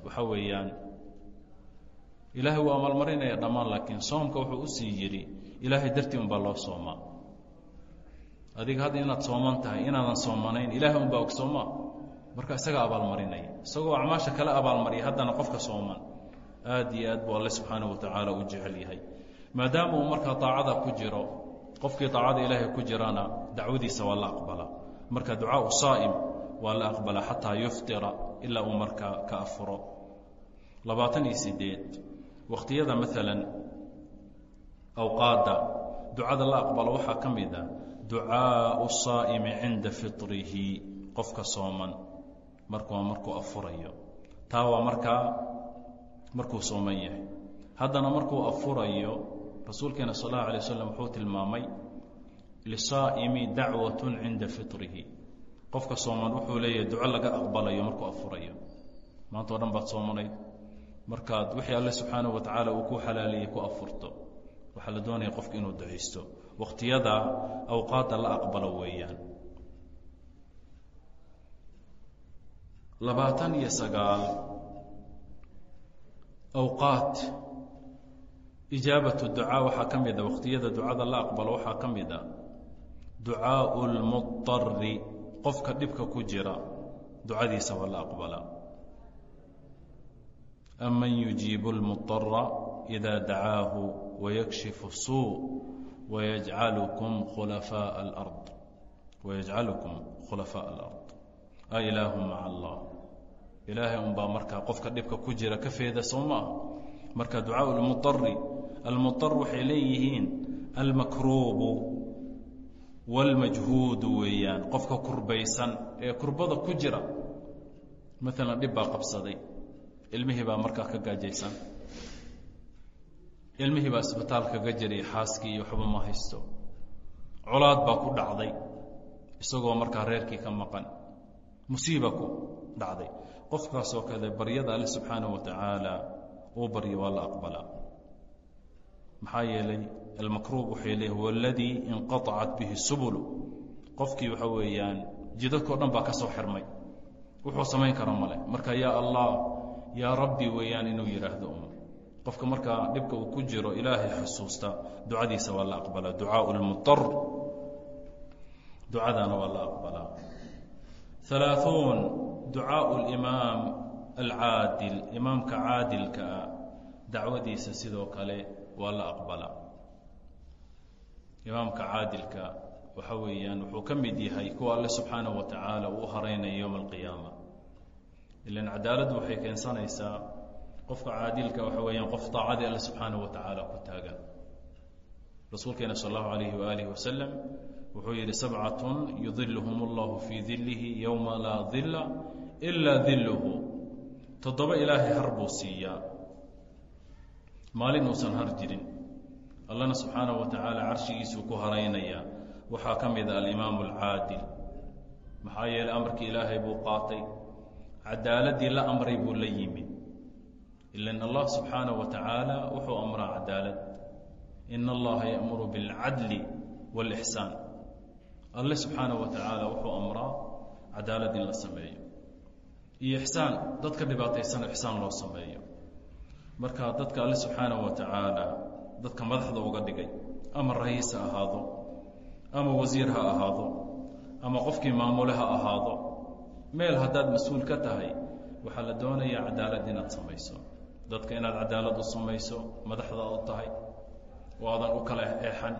waxaa weeyaan ilaahay wuu abaalmarinaya dhammaan laakiin soomka wuxuu u sii yidhi ilaahay dartii unbaa loo soomaa. Adiga hadda inaad sooman tahay inaadan soomanayn ilaahay unbaa og soomaa. Marka isagaa abaalmarinaya isagoo acmaasha kale abaalmariya haddana qofka sooman aad iyo aad buu alle subxaana wa tacaala u jecel yahay. Maadaama uu markaa daacada ku jiro qofkii daacada ilaahay ku jirana dacwadiisa waa la aqbalaa marka ducaau saa'im waa la aqbalaa xataa yuftira ilaa uu markaa ka afuro. Labaatan iyo sideed wakhtiyada maalan awqaadda. Ducada la aqbalo waxaa ka mid a ducaau saa'imi cinda fitrihi qofka sooman. Markua markuu afurayo. Taa waa markaa markuu sooman yahay. Haddana markuu afurayo rasuulkeena sal allahu alay waslm wuxuu tilmaamay lisaa'imi dacwat cinda fitrihi. Qofka sooman wuxuu leeyahay duco laga aqbalayo markuu afurayo. Maanta o dhan baad soomanayd markaad wixii alle subxaanaه wa tacaala uu ku xalaaliyey ku afurto waxaa la doonaya qofka inuu ducaysto wakhtiyada awqaadda la aqbalo weeyaan. Labaatan iyo sagaal awqaad. Ijaabat ducaa waxaa ka mid a. Wakhtiyada ducada la aqbalo waxaa ka mid a. Ducaau lmudari qofka dhibka ku jira ducadiisa waa la aqbalaa aman yujiibu lmudara ida dacaahu wayakshifu suu wayajcalukum khulafaa alard wayajcalukum khulafaa alard a ilaahu maca allah ilaahay unbaa markaa qofka dhibka ku jira ka feeda soo maaha marka ducaau lmudari almudar waxay leeyihiin almakruubu wاlmajhuudu weeyaan qofka kurbaysan ee kurbada ku jira maalan dhib baa qabsaday ilmihii baa markaa ka gaajaysan ilmihii baa isbitaal kaga jiray xaaskii iyo waxba ma haysto. Colaad baa ku dhacday isagoo markaa reerkii ka maqan. Musiiba ku dhacday. Qofkaasoo kale baryada alle subxaanaه wa tacaala uu baryo waa la aqbalaa. Maxaa yeelay almakruub waxay leeyihi huwa aladii bihi subulu. Qofkii waxa weeyaan jidadkao dhan baa ka soo xirmay. Wuxuu samayn kara male marka yaa allah yaa rabbi weeyaan inuu yidhaahdo qofka markaa dhibka uu ku jiro ilaahay xusuusta ducadiisa waa la aqbalaa. Ducaau ducadaana waa la aqbalaa. Alaaثuun ducaau limaam alcaadil. Imaamka caadilka ah dacwadiisa sidoo kale waa la aqbalaa. Imaamka caadilka waxa weeyaan wuxuu ka mid yahay kuwa alle subxaanaه wa tacaala uu haraynayo yowma alqiyaama. Ilan cadaaladdu waxay keensanaysaa qofka caadilka waxa weeyaan qof daacadii alle subxaanaه wa tacaala ku taagan rasuulkeena sal اllahu alayhi waaalih wasalam wuxuu yidhi sabcatun yudiluhum اllahu fii dilihi yowma laa dila ilaa diluhu toddoba ilaahay har buu siiyaa maalin uusan har jirin allana subxaanaه wa tacaala carshigiisuu ku haraynaya waxaa ka mida alimaamu alcaadil maxaa yeelay amarkii ilaahay buu qaatay cadaaladii la amray buu la yimid ilan allah subxaanaه wa tacaala wuxuu amraa cadaalad ina allaha yamuru biاlcadli wاlixsaan alle subxaanaه wa tacaala wuxuu amraa cadaalad in la sameeyo iyo ixsaan dadka dhibaataysan ixsaan loo sameeyo marka dadka alle subxaanaه wa tacaala dadka madaxda uga dhigay ama rayiis ha ahaado ama wasiir ha ahaado ama qofkii maamule ha ahaado meel haddaad mas-uul ka tahay waxaa la doonayaa cadaalad inaad samayso dadka inaad cadaalad u samayso madaxda u tahay oo aadan u kala eexan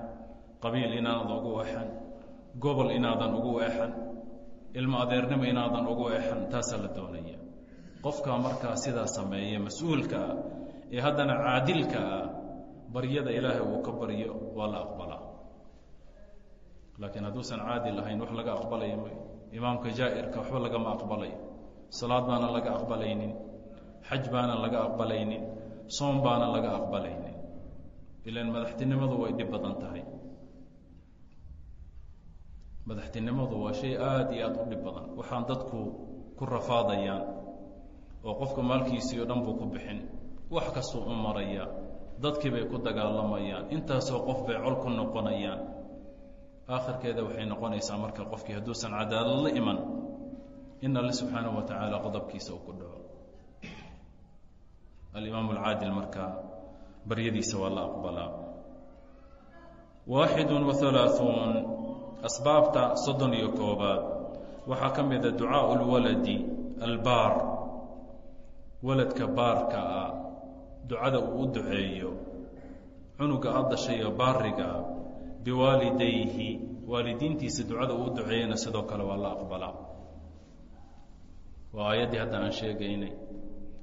qabiil inaadan ugu eexan gobol inaadan ugu eexan ilmo adeernimo inaadan ugu eexan taasaa la doonaya. Qofka markaa sidaa sameeya mas'uulka ah ee haddana caadilka ah baryada ilaahay uu ka baryo waa la aqbalaa. Laakiin hadduusan caadil ahayn wax laga aqbalaya imaamka jaa'irka waxba lagama aqbalayo salaad baanan laga aqbalaynin xaj baanan laga aqbalaynin soom baanan laga aqbalaynin ilan madaxtinimadu way dhib badan tahay. Madaxtinimadu waa shay aada iyo aada u dhib badan. Waxaan dadku ku rafaadayaan oo qofka maalkiisii o dhan buu ku bixin. Wax kastuu u maraya dadkii bay ku dagaalamayaan. Intaasoo qof bay col ku noqonayaan. Aakhirkeeda waxay noqonaysaa marka qofkii hadduusan cadaalad la iman in alle subxaanaه wa tacaala qodobkiisa uu ku dhaco alimaam alcaadil marka baryadiisa waa la aqbalaa waaxidu wahalaaثuun asbaabta soddon iyo koobaad waxaa ka mida ducaaءu اlwaladi albaar waladka baarka ah ducada uu u duceeyo cunuga aad dhashayo baariga ah biwaalidayhi waalidiintiisa ducada uu u duceeyana sidoo kale waa la aqbalaa waa aayaddii hadda aan sheegaynay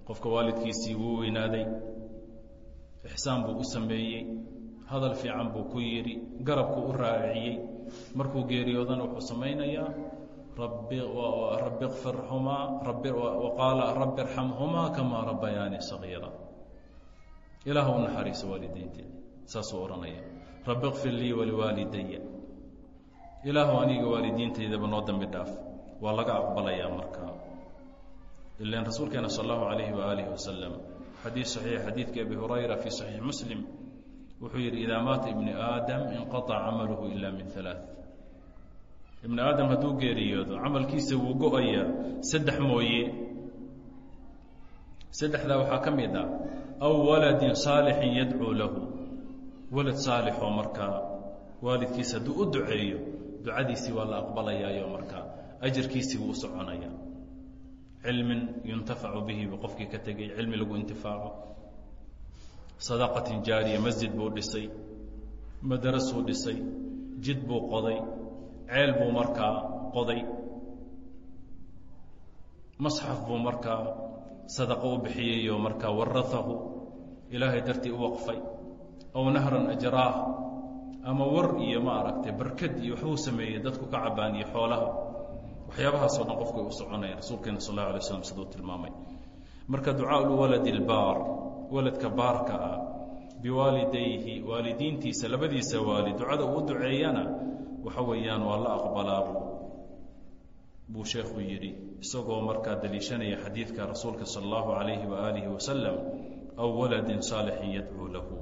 qofka waalidkiisii wuu weynaaday. Ixsaan buu u sameeyey. Hadal fiican buu ku yidhi. Garabkuu u raaciyey. Markuu geeriyoodana wuxuu samaynayaa rabi kfirhumaa waqaala rabi irxamhumaa kamaa rabbayaani sagiira. Ilaah u naxariiso waalideynteeda saasuu odhanaya rabi kfir lii waliwaalidaya ilaahu aniga waalidiintaydaba noo dambi dhaaf. Waa laga aqbalayaa markaa ilan rasuulkeena sal allahu alayhi waaalihi wasalam xadiid saxiix xadiidka abi hurayra fii saxiix muslim wuxuu yidhi idaa maata ibnu aadam inqaطca camaluhu ila min alaa ibnu aadam hadduu geeriyoodo camalkiisa wuu go'ayaa saddex mooye saddexdaa waxaa ka mid ah aw waladin saalixin yadcuu lahu walad saalixoo markaa waalidkiisa hadduu u duceeyo ducadiisii waa la aqbalayaayo markaa ajarkiisii wuu u soconaya cilmin yuntafacu bihi buu qofkii ka tegay cilmi lagu intifaaco. Sadaqatin jaariya masjid buu dhisay madarasuu dhisay jid buu qoday ceel buu markaa qoday masxaf buu markaa sadaqo u bixiyeyo markaa waraahu ilaahay dartii u waqfay. Aw nahran ajraah ama war iyo ma aragtay barkad iyo waxbuu sameeyey dadku ka cabaan iyo xoolaha waxyaabahaasoo dhan qofku u soconaya rasuulkeena sal اlahu alay slam siduu tilmaamay marka ducaa lwaladi اlbaar waladka baarka ah biwaalidayhi waalidiintiisa labadiisa waalid ducada uu duceeyana waxa weeyaan waa la aqbalaabu buu sheekhu yidhi isagoo markaa daliishanaya xadiidka rasuulka sal اllahu alayhi waaalihi wasalam aw waladin saalixin yadcuu lahu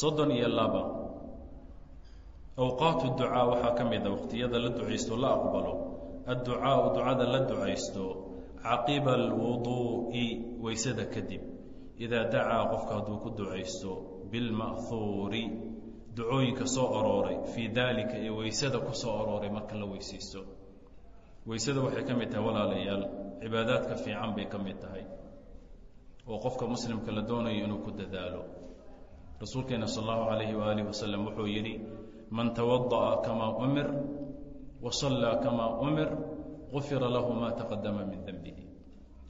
soddon iyo laba awqaat ducaa waxaa ka mida waqtiyada la ducaysto la aqbalo. Adducaau ducada la ducaysto caqiba alwuduu'i weysada kadib. Idaa dacaa qofka hadduu ku ducaysto bilma'huuri ducooyinka soo arooray fii daalika ee weysada ku soo arooray marka la weysaysto. Weysada waxay ka mid tahay walaalayaal cibaadaadka fiican bay ka mid tahay. Oo qofka muslimka la doonayo inuu ku dadaalo. Rasuulkeena sal allahu alayhi waaalihi wasalam wuxuu yidhi man tawada'a kamaa umir wa sallaa kamaa umir gufira lahu maa taqadama min dembihi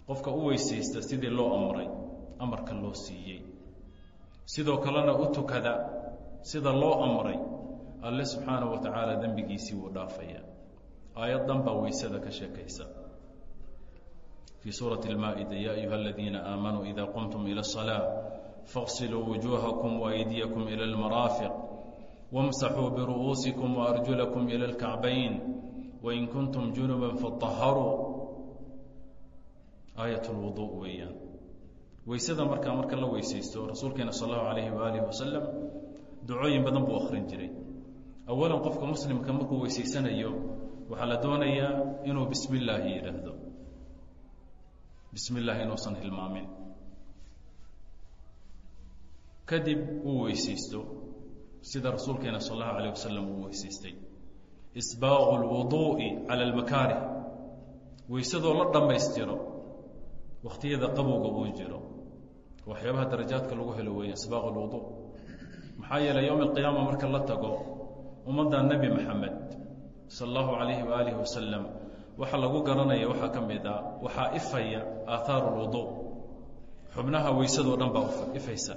qofka u weysaysta sidii loo amray amarka loo siiyey sidoo kalena u tukada sida loo amray alle subxaanaه wa tacaala dembigiisii wuu dhaafaya aayad dhan baa weysada ka sheekaysa fii suuraةi اlmaa'ida ya ayuha aladiina aamanuu ida qumtum ilى الصalaaة fاغsiluu wujuuhakum وأydiyakum ilى اlmaraafiq wamsaxuu biru'uusikum waarjulakum ila lkacbayn wain kuntum junuba faطaharuu aayat lwudu weeyaan weysada markaa marka la weysaysto rasuulkeena sal allahu alayhi waaalih wasalam ducooyin badan buu akhrin jiray awalan qofka muslimka markuu weysaysanayo waxaa la doonayaa inuu bismi illaahi yidhaahdo bismi illaahi inuusan hilmaamin kadib uu weysaysto sida rasuulkeena sal allahu alayh wasalam uu weysaystay. Isbaaqu اlwuduu'i cala almakaarih. Weysadoo la dhammaystiro wakhtiyada qabowga uu jiro. Waxyaabaha darajaadka lagu helo weeye isbaaqu اlwudu maxaa yeelay yowm alqiyaama marka la tago ummadda nebi maxamed sala allahu calayhi waaalih wasalam waxa lagu garanaya waxaa ka mid a waxaa ifaya aahaaru lwudu xubnaha weysadoo dhan baa ifaysa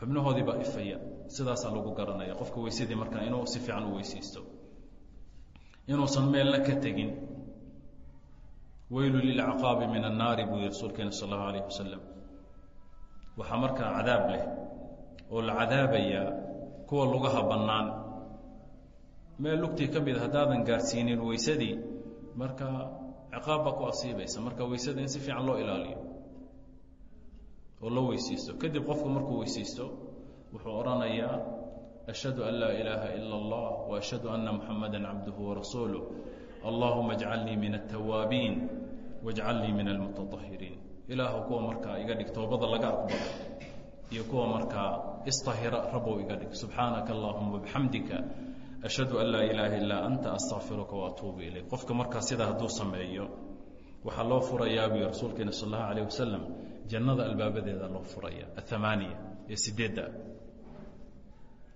xubnahoodii baa ifaya. Sidaasaa lagu garanaya. Qofka weysadii markaa inuu si fiican u weysaysto. Inuusan meelna ka tegin. Weylu lilcaqaabi min annaari buu yihi rasuulkeena sal allahu alayh wasalam waxaa markaa cadaab leh oo la cadaabayaa kuwa lugaha bannaan. Meel lugtii ka mid haddaadan gaadhsiinin weysadii marka ciqaab baa ku asiibaysa. Marka weysada in si fiican loo ilaaliyo oo loo weysaysto kadib qofku markuu weysaysto wuxuu odhanayaa ashhadu an laa ilaaha ila اllah wa ashhadu anna muxamada cabduhu warasuuluh allahuma ajcalnii min altawaabiin wajcalnii min almutaahiriin ilaahu kuwa markaa iga dhig toobada laga aqbalo iyo kuwa markaa istahira rabow iga dhig. Subxaanaka allahuma bixamdika ashhadu an laa ilaaha illaa anta astaqfiruka waatuubu ilayk. Qofka markaa sidaa hadduu sameeyo waxaa loo furayaa buy rasuulkeena sal allahu alayh wasalam jannada albaabadeeda loo furaya athamaaniya ee sideedda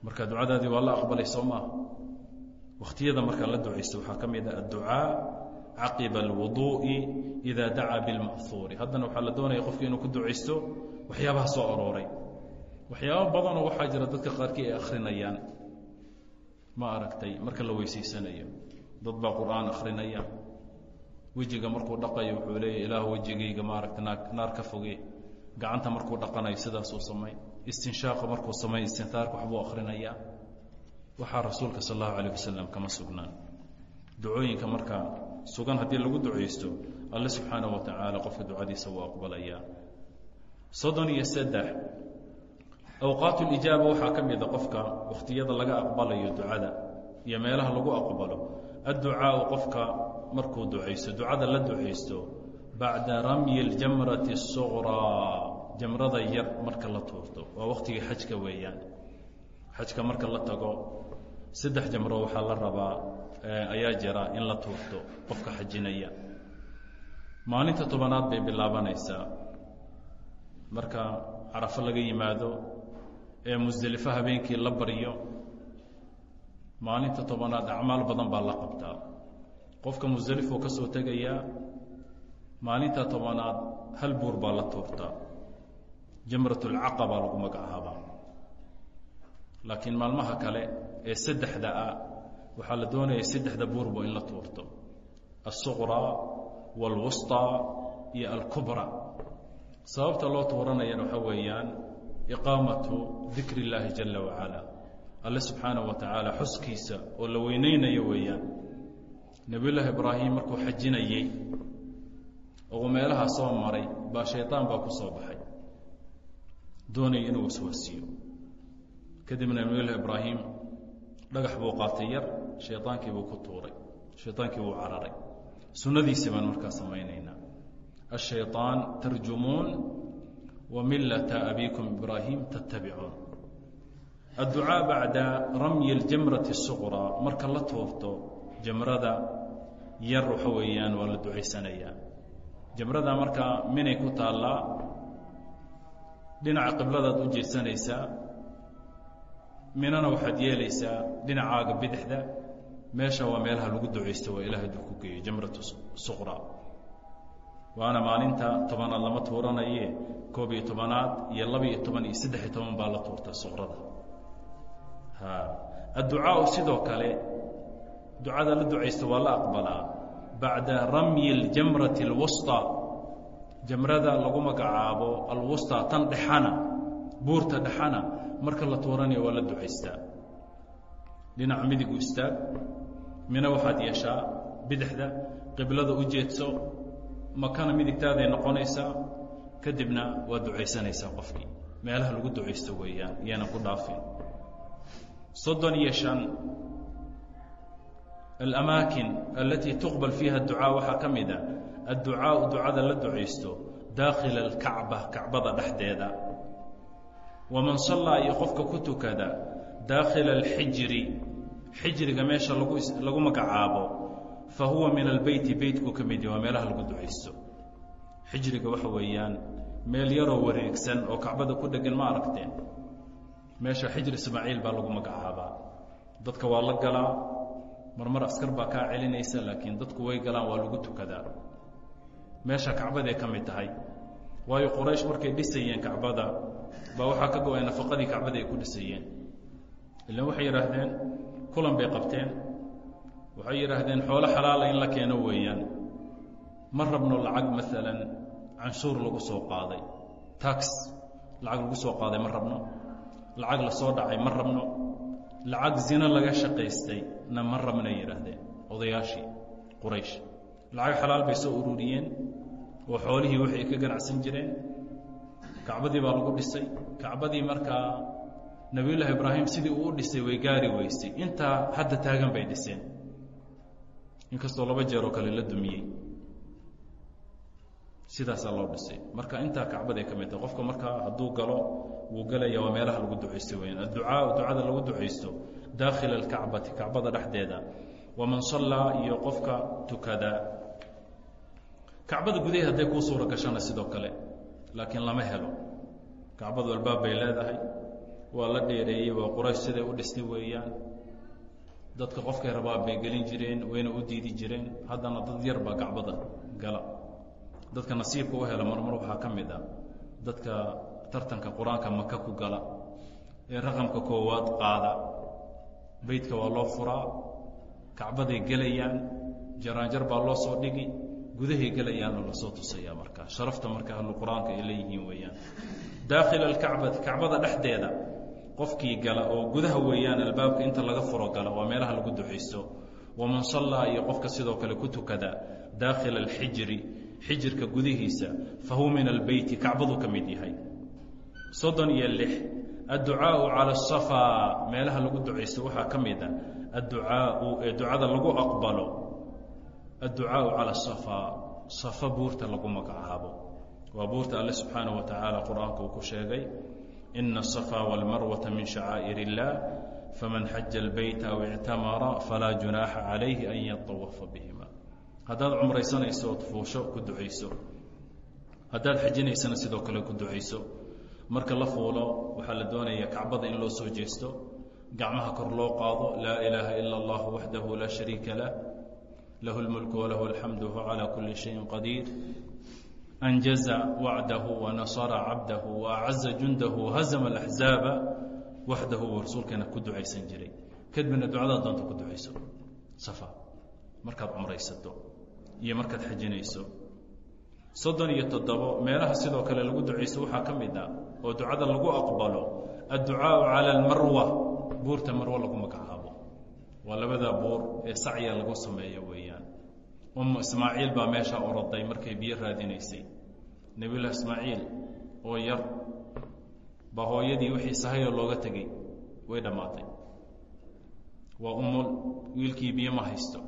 marka ducadaadii waa la aqbalay soo maaha wakhtiyada markaa la ducaysto waxaa ka mid ah adducaa caqiba alwuduu'i ida dacaa bilma'huuri haddana waxaa la doonaya qofki inuu ku ducaysto waxyaabaha soo arooray. Waxyaaba badanoo waxaa jira dadka qaarkii ay akhrinayaan. Ma aragtay marka la weysaysanayo dad baa qur'aan akhrinaya wejiga markuu dhaqayo wuxuu leeya ilaah wejigayga maaragta naa naar ka foge gacanta markuu dhaqanayo sidaasuu samay. Istinshaaqa markuu samay istintaarka waxbuu akhrinayaa waxaa rasuulka sal allahu alayh wasalam kama sugnaan. Ducooyinka markaa sugan haddii lagu ducaysto alle subxaana wa tacaala qofka ducadiisa wuu aqbalayaa soddon iyo saddex. Awqaat lijaaba waxaa ka mida qofka wakhtiyada laga aqbalayo ducada iyo meelaha lagu aqbalo. Adducaau qofka markuu ducaysto ducada la ducaysto bacda ramyi اljamrati الsuqraa jamrada yar marka la tuurto waa waktigii xajka weeyaan xajka marka la tago saddex jamro waxaa la rabaa ayaa jira in la tuurto qofka xajinaya maalinta tobanaad bay bilaabanaysaa marka carafo laga yimaado ee musdelifo habeenkii la baryo maalinta tobanaad acmaal badan baa la qabtaa qofka musdelifuu ka soo tegayaa maalinta tobanaad hal buur baa la tuurtaa jamratulcaqabaa lagu magacaabaa laakiin maalmaha kale ee saddexda ah waxaa la doonaya saddexda buurba in la tuurto alsuqraa waalwusطaa iyo alkubra sababta loo tuuranayana waxaa weeyaan iqaamatu dikri اllaahi jala wacala alle subxaanaه wa tacaala xuskiisa oo la weyneynayo weeyaan nebiy llaahi ibraahim markuu xajinayey oo meelaha soo maray baa shayطaan baa ku soo baxay doonaya inuu waswasiiyo kadibna nebiy llahi ibraahim dhagax buu qaatay yar shayطaankii buu ku tuuray shayطaankii buu cararay sunnadiisii baan markaa samaynaynaa الشhayطaan tarjumuun wamilata abikum ibraahim tattabicuun adducaa bacda ramyi اljamrati الsuqraa marka la tuurto jamrada yar waxa weeyaan waa la ducaysanayaa jamrada markaa minay ku taallaa dhinaca qibladaad u jeedsanaysaa minana waxaad yeelaysaa dhinacaaga bidixda meesha waa meelaha lagu ducaysto waa ilahay dul geeyo jamratu suqraa waana maalinta tobanaad lama tuuranaye koob iyo tobanaad iyo laba iyo toban iyo saddex iyo toban baa la tuurta suqrada. Adducaau sidoo kale ducada la ducaysta waa la aqbalaa bacda ramyi اljamrati اlwusطى jamrada lagu magacaabo alwusطى tan dhexana buurta dhexana marka la tuuranayo waa la ducaystaa dhinaca midigu istaag mina waxaad yeeshaa bidixda qiblada u jeedso makana midigtaaday noqonaysaa kadibna waa ducaysanaysaa qofkii meelaha lagu ducaysto weeyaan iyana ku dhaafin soddon iyo شhan alamaakin alatii tuqbal fiiha ducaa waxaa ka mid a adducaau ducada la ducaysto daakhila alkacba kacbada dhexdeeda waman sallaa iyo qofka ku tukada daakhila alxijri xijriga meesha lagu magacaabo fa huwa min albeyti beytkuu ka mid yahay waa meelaha lagu ducaysto xijriga waxa weeyaan meel yaroo wareegsan oo kacbada ku dhegan ma aragteen meesha xijir ismaaciil baa lagu magacaabaa dadka waa la galaa marmar askar baa kaa celinaysa laakiin dadku way galaan waa lagu tukadaa meesha kacbaday ka mid tahay. Waayo quraysh markay dhisayeen kacbada baa waxaa ka go'ay nafaqadii kacbada ay ku dhisayeen. Ilaan waxay yidhaahdeen kulan bay qabteen. Waxay yidhaahdeen xoolo xalaala in la keeno weeyaan. Ma rabno lacag maalan canshuur lagu soo qaaday. Tax lacag lagu soo qaaday ma rabno. Lacag la soo dhacay ma rabno. Lacag zino laga shaqaystay na ma rabnay yidhaahdeen odayaashii quraysh. Lacag xalaal bay soo ururiyeen oo xoolihii waxay ka ganacsan jireen. Kacbadii baa lagu dhisay. Kacbadii markaa nebiyullaahi ibraahim sidii uu u dhisay way gaari weysay intaa hadda taagan bay dhiseen. Inkastoo laba jeer oo kale la dumiyey. Sidaasaa loo dhisay. Marka intaa kacbaday ka mid tahay qofka markaa hadduu galo wuu gelaya waa meelaha lagu ducaysto weyaan adducaa ducada lagu ducaysto daakhila alkacbati kacbada dhexdeeda. Waman sallaa iyo qofka tukada. Kacbada gudaheed hadday kuu suura gashana sidoo kale laakiin lama helo. Kacbadu albaab bay leedahay. Waa la dheereeyey waa quraysh siday u dhistay weeyaan. Dadka qofkay rabaa bay gelin jireen wayna u diidi jireen. Haddana dad yar baa kacbada gala. Dadka nasiibka u hela marmar waxaa ka mid a dadka tartanka qur'aanka maka ku gala ee raqamka koowaad qaada beydka waa loo furaa kacbaday gelayaan jaraanjar baa loo soo dhigi gudahay gelayaanoo la soo tusaya markaa sharafta marka ahlu qur'aanka ay leeyihiin weeyaan. Daakhila alkacbati kacbada dhexdeeda qofkii gala oo gudaha weeyaan albaabka inta laga furo gala waa meelaha lagu ducaysto waman sallaa iyo qofka sidoo kale ku tukada daakhila alxijri xijirka gudihiisa fa huwa min albeyti kacbaduu ka mid yahay. Soddon iyo lix adducaau cala asafaa meelaha lagu ducaysto waxaa ka mid a adducaau ee ducada lagu aqbalo adducaau cala asafaa safa buurta lagu magacaabo waa buurta alle subxaanaه wa tacaala qur-aanka uu ku sheegay ina الصafا wاlmarwaةa min shacaa'ir الlah faman xaja اlbeyta aw اctamara falaa junaaxa calayhi an yatawafa bihima haddaad cumraysanayso ood fuusho ku ducayso haddaad xajinaysana sidoo kale ku ducayso marka la fuulo waxaa la doonaya kacbada in loo soo jeesto gacmaha kor loo qaado laa ilaaha ila اllah waxdahu laa shariika lah lahu اlmulku walahu alxamdu huwa calى kuli shayin qadiir anjaza wacdahu wanasara cabdahu waacaza jundahu hazama alaxzaaba waxdahu buu rasuulkeena ku ducaysan jiray kadibna ducadaad doonta ku ducayso safa markaad cumraysato iyo markaad xajinayso soddon iyo toddobo meelaha sidoo kale lagu ducaysto waxaa ka mid ah oo ducada lagu aqbalo adducaau cala almarwa buurta marwo lagu magacaabo waa labada buur ee sacya lagu sameeyo weeyaan. Umu ismaaciil baa meeshaa oroday markay biyo raadinaysay. Nebiyullah ismaaciil oo yar baa hooyadii wixii sahayoo looga tegey way dhammaatay. Waa umul wiilkii biyo ma haysto.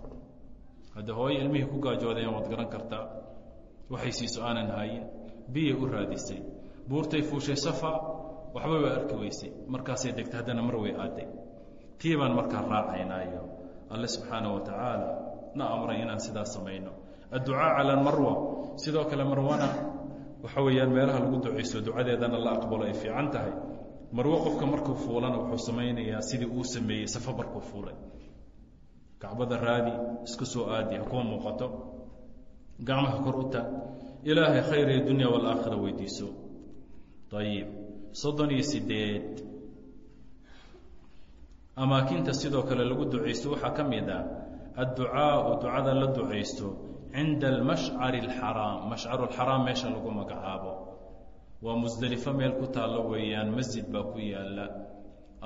Hadda hooyo ilmihii ku gaajoodeen waad garan kartaa waxay siiso aanan haayin biyay u raadisay buurtay fuushay safa waxba waa arki weysay. Markaasay degtay haddana mar way aaday. Tii baan markaa raacaynaayo alle subxaana wa tacaala na amray inaan sidaas samayno. Adducaa cala almarwa. Sidoo kale marwana waxa weeyaan meelaha lagu ducayso ducadeedana la aqbalo ay fiican tahay. Marwo qofka markuu fuulana wuxuu samaynayaa sidii uu sameeyey safo markuu fuulay. Kacbada raadi isku soo aadi ha kuwa muuqato? Gacmaha kor u taag. Ilaahay khayr ee dunya waalaakhira weydiiso ayib soddon iyo sideed amaakinta sidoo kale lagu ducaysto waxaa ka mid ah adducaau ducada la ducaysto cinda almashcari alxaraam mashcaru lxaraam meesha lagu magacaabo waa musdelifo meel ku taallo weeyaan masjid baa ku yaalla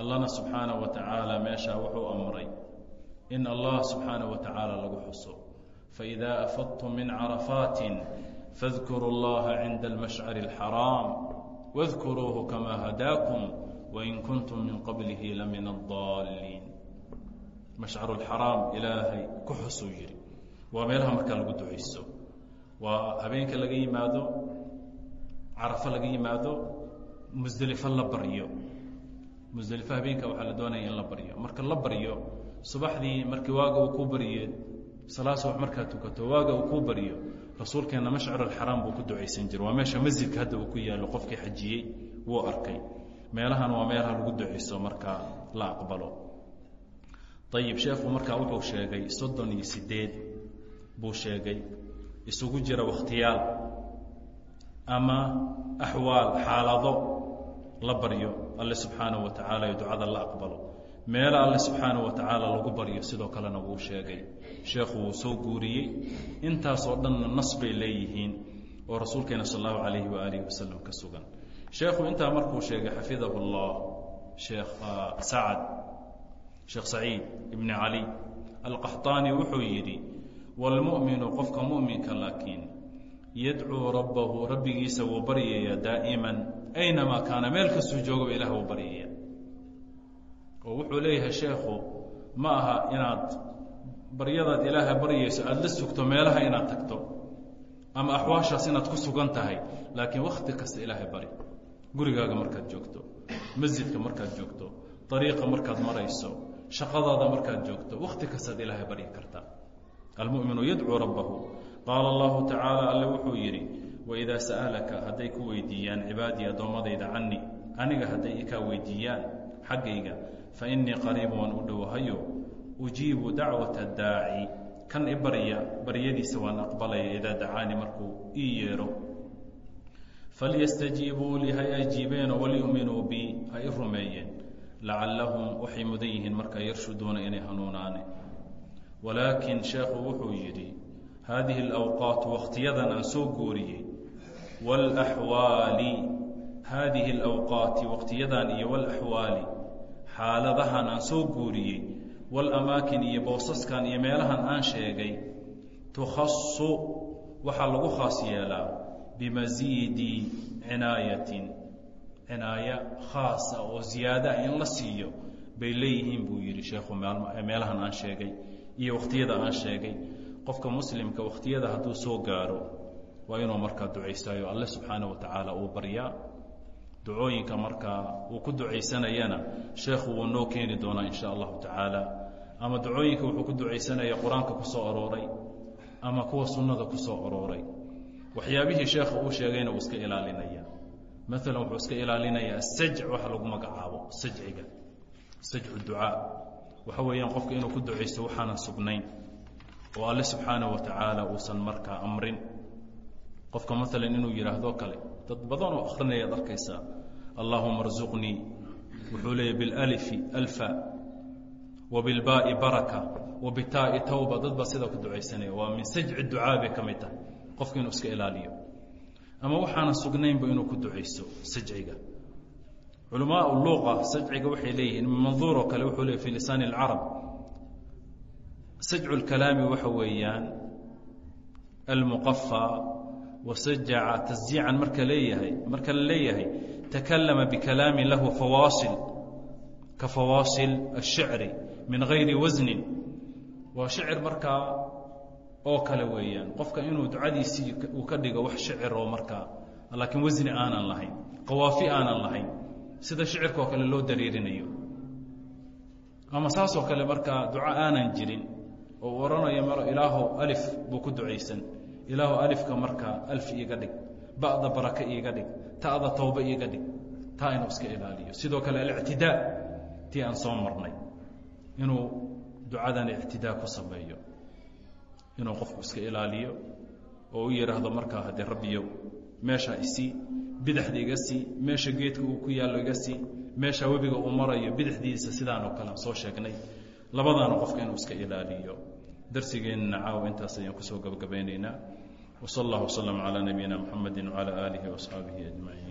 allahna subxaana wa tacaala meeshaa wuxuu amray in allah subxaana wa tacaala lagu xuso faidaa afadtum min carafaatin fadkuruu اllaha cinda almashcari alxaraam wadkuruuhu kamaa hadaakum wain kuntum min qablihi la min adaalliin mashcaru lxaraam ilaahay ku xusuu yidhi waa meelaha markaa lagu ducayso waa habeenka laga yimaado carafo laga yimaado musdelifo la baryo. Musdelifo habeenka waxaa la doonaya in la baryo. Marka la baryo subaxdii markii waaga uu kuu barye salaad subax markaad tukato waaga uu kuu baryo rasuulkeenna mashcar alxaraam buu ku ducaysan jira waa meesha masjidka hadda uu ku yaallo qofkii xajiyey wuu arkay. Meelahan waa meelaha lagu ducayso markaa la aqbalo. Ayib sheekhu markaa wuxuu sheegay soddon iyo sideed buu sheegay isugu jira wakhtiyaal ama axwaal xaalado la baryo alle subxaanaه wa tacaala iyo ducada la aqbalo. Meelo alle subxaanaه wa tacaala lagu baryo sidoo kalena wuu sheegay sheekhu wuu soo guuriyey intaasoo dhanna nas bay leeyihiin oo rasuulkeena sal اllahu alayhi waalihi wasalam ka sugan sheekhu intaa markuu sheegay xafidahu اllah sheekh sacad sheekh saciid ibni cali alqaxطaani wuxuu yidhi wاlmu'minu qofka mu'minka laakiin yadcuu rabbahu rabbigiisa wuu baryaya daa'iman aynamaa kaana meel kastuu joogaba ilaah wuu baryaya oo wuxuu leeyahay sheekhu ma aha inaad baryadaad ilaaha baryayso aada la sugto meelaha inaad tagto ama axwaashaas inaad ku sugan tahay laakiin wakhti kasta ilaahay bari. Gurigaaga markaad joogto masjidka markaad joogto ariiqa markaad marayso shaqadaada markaad joogto wakhti kastaad ilaahay baryi kartaa almuminu yadcuu rabbahu. Qaala allahu tacaala alle wuxuu yidhi waidaa sa'alaka hadday ku weydiiyaan cibaadii addoommadayda cani aniga hadday ikaa weydiiyaan xaggayga fa innii qariib waan u dhowahayo ujiibu dacwata daaci. Kan i barya baryadiisa waan aqbalaya idaa dacaani markuu ii yeedho falyastajiibuu lii hay ajiibeenoo walyu'minuu bi ha i rumeeyeen. Lacallahum waxay mudan yihiin markaa yarshuduuna inay hanuunaane. Walaakin sheekhu wuxuu yidhi haadihi alawqaatu wakhtiyadan aan soo guuriyey waalaxwaali haadihi alawqaati wakhtiyadan iyo walaxwaali xaaladahan aan soo guuriyey walamaakin iyo boosaskan iyo meelahan aan sheegay tukhasu waxaa lagu khaas yeelaa bimasiidi cinaayatin. Cinaaya khaasa oo ziyaada in la siiyo bay leeyihiin buu yidhi sheekhu meelahan aan sheegay iyo wakhtiyada aan sheegay. Qofka muslimka wakhtiyada hadduu soo gaaro waa inuu markaa ducaystaayo alle subxaana wa tacaala uu baryaa. Ducooyinka markaa uu ku ducaysanayana sheekhu noo keeni doonaa in allahu tacaala ama ducooyinka wuxuu ku ducaysanaya qur'aanka ku soo arooray ama kuwa sunnada ku soo arooray. Waxyaabihii sheekha uu sheegayna uu iska ilaalinaya. Maalan wuxuu iska ilaalinayaa asajc waxa lagu magacaabo sajciga sajcu ducaa. Waxa weeyaan qofka inuu ku ducaysto waxaanan sugnayn oo alle subxaana wa tacaala uusan markaa amrin. Qofka maalan inuu yidhaahdo kale dad badan oo akhrinayaad arkaysaa allaahuma arzuqnii wuxuu leeyahy bilalifi alfa wa bilbaai baraka wa bitaa'i tawba dad baa sidaa ku ducaysanaya waa min sajci ducaa bay ka mid tahay qofka inuu iska ilaaliyo ama waxaanan sugnaynba inuu ku ducaysto sajciga culamaa luqa sajciga waxay leeyihiin manduur oo kale wuxuu leeyay fi lisaani اlcarab sajcu اlkalaami waxa weeyaan almuqafa wasajaca tasjiican marka leeyahay marka la leeyahay takalama bikalaami lahu fawaasil ka fawaasil الshicri min gayri wasnin. Waa shicir markaa oo kale weeyaan. Qofka inuu ducadiisii uu ka dhigo wax shicir oo markaa laakiin wasni aanan lahayn qawaafi aanan lahayn sida shicirka oo kale loo dareerinayo ama saasoo kale markaa duco aanan jirin oo uu odhanayo ilaahow alif buu ku ducaysan. Ilaahow alifka markaa alf iiga dhig ba'da baraka iiga dhig ta'da tawba iiga dhig. Taa inuu iska ilaaliyo. Sidoo kale alictidaa tii aan soo marnay inuu ducadan ictidaa ku sameeyo inuu qofku iska ilaaliyo oo u yidhaahdo markaa haddii rabbiyow meeshaa isii bidaxda iga sii meesha geedka uu ku yaallo iga sii meesha webiga uu marayo bidixdiisa sidaan oo kale soo sheegnay labadaana qofka inuu iska ilaaliyo. Darsigeenna caawa intaas ayaan ku soo gabagabaynaynaa wsal allah wslm calaa nabiyina mxamedi wcalى aalihi waasxaabihi ajmaciin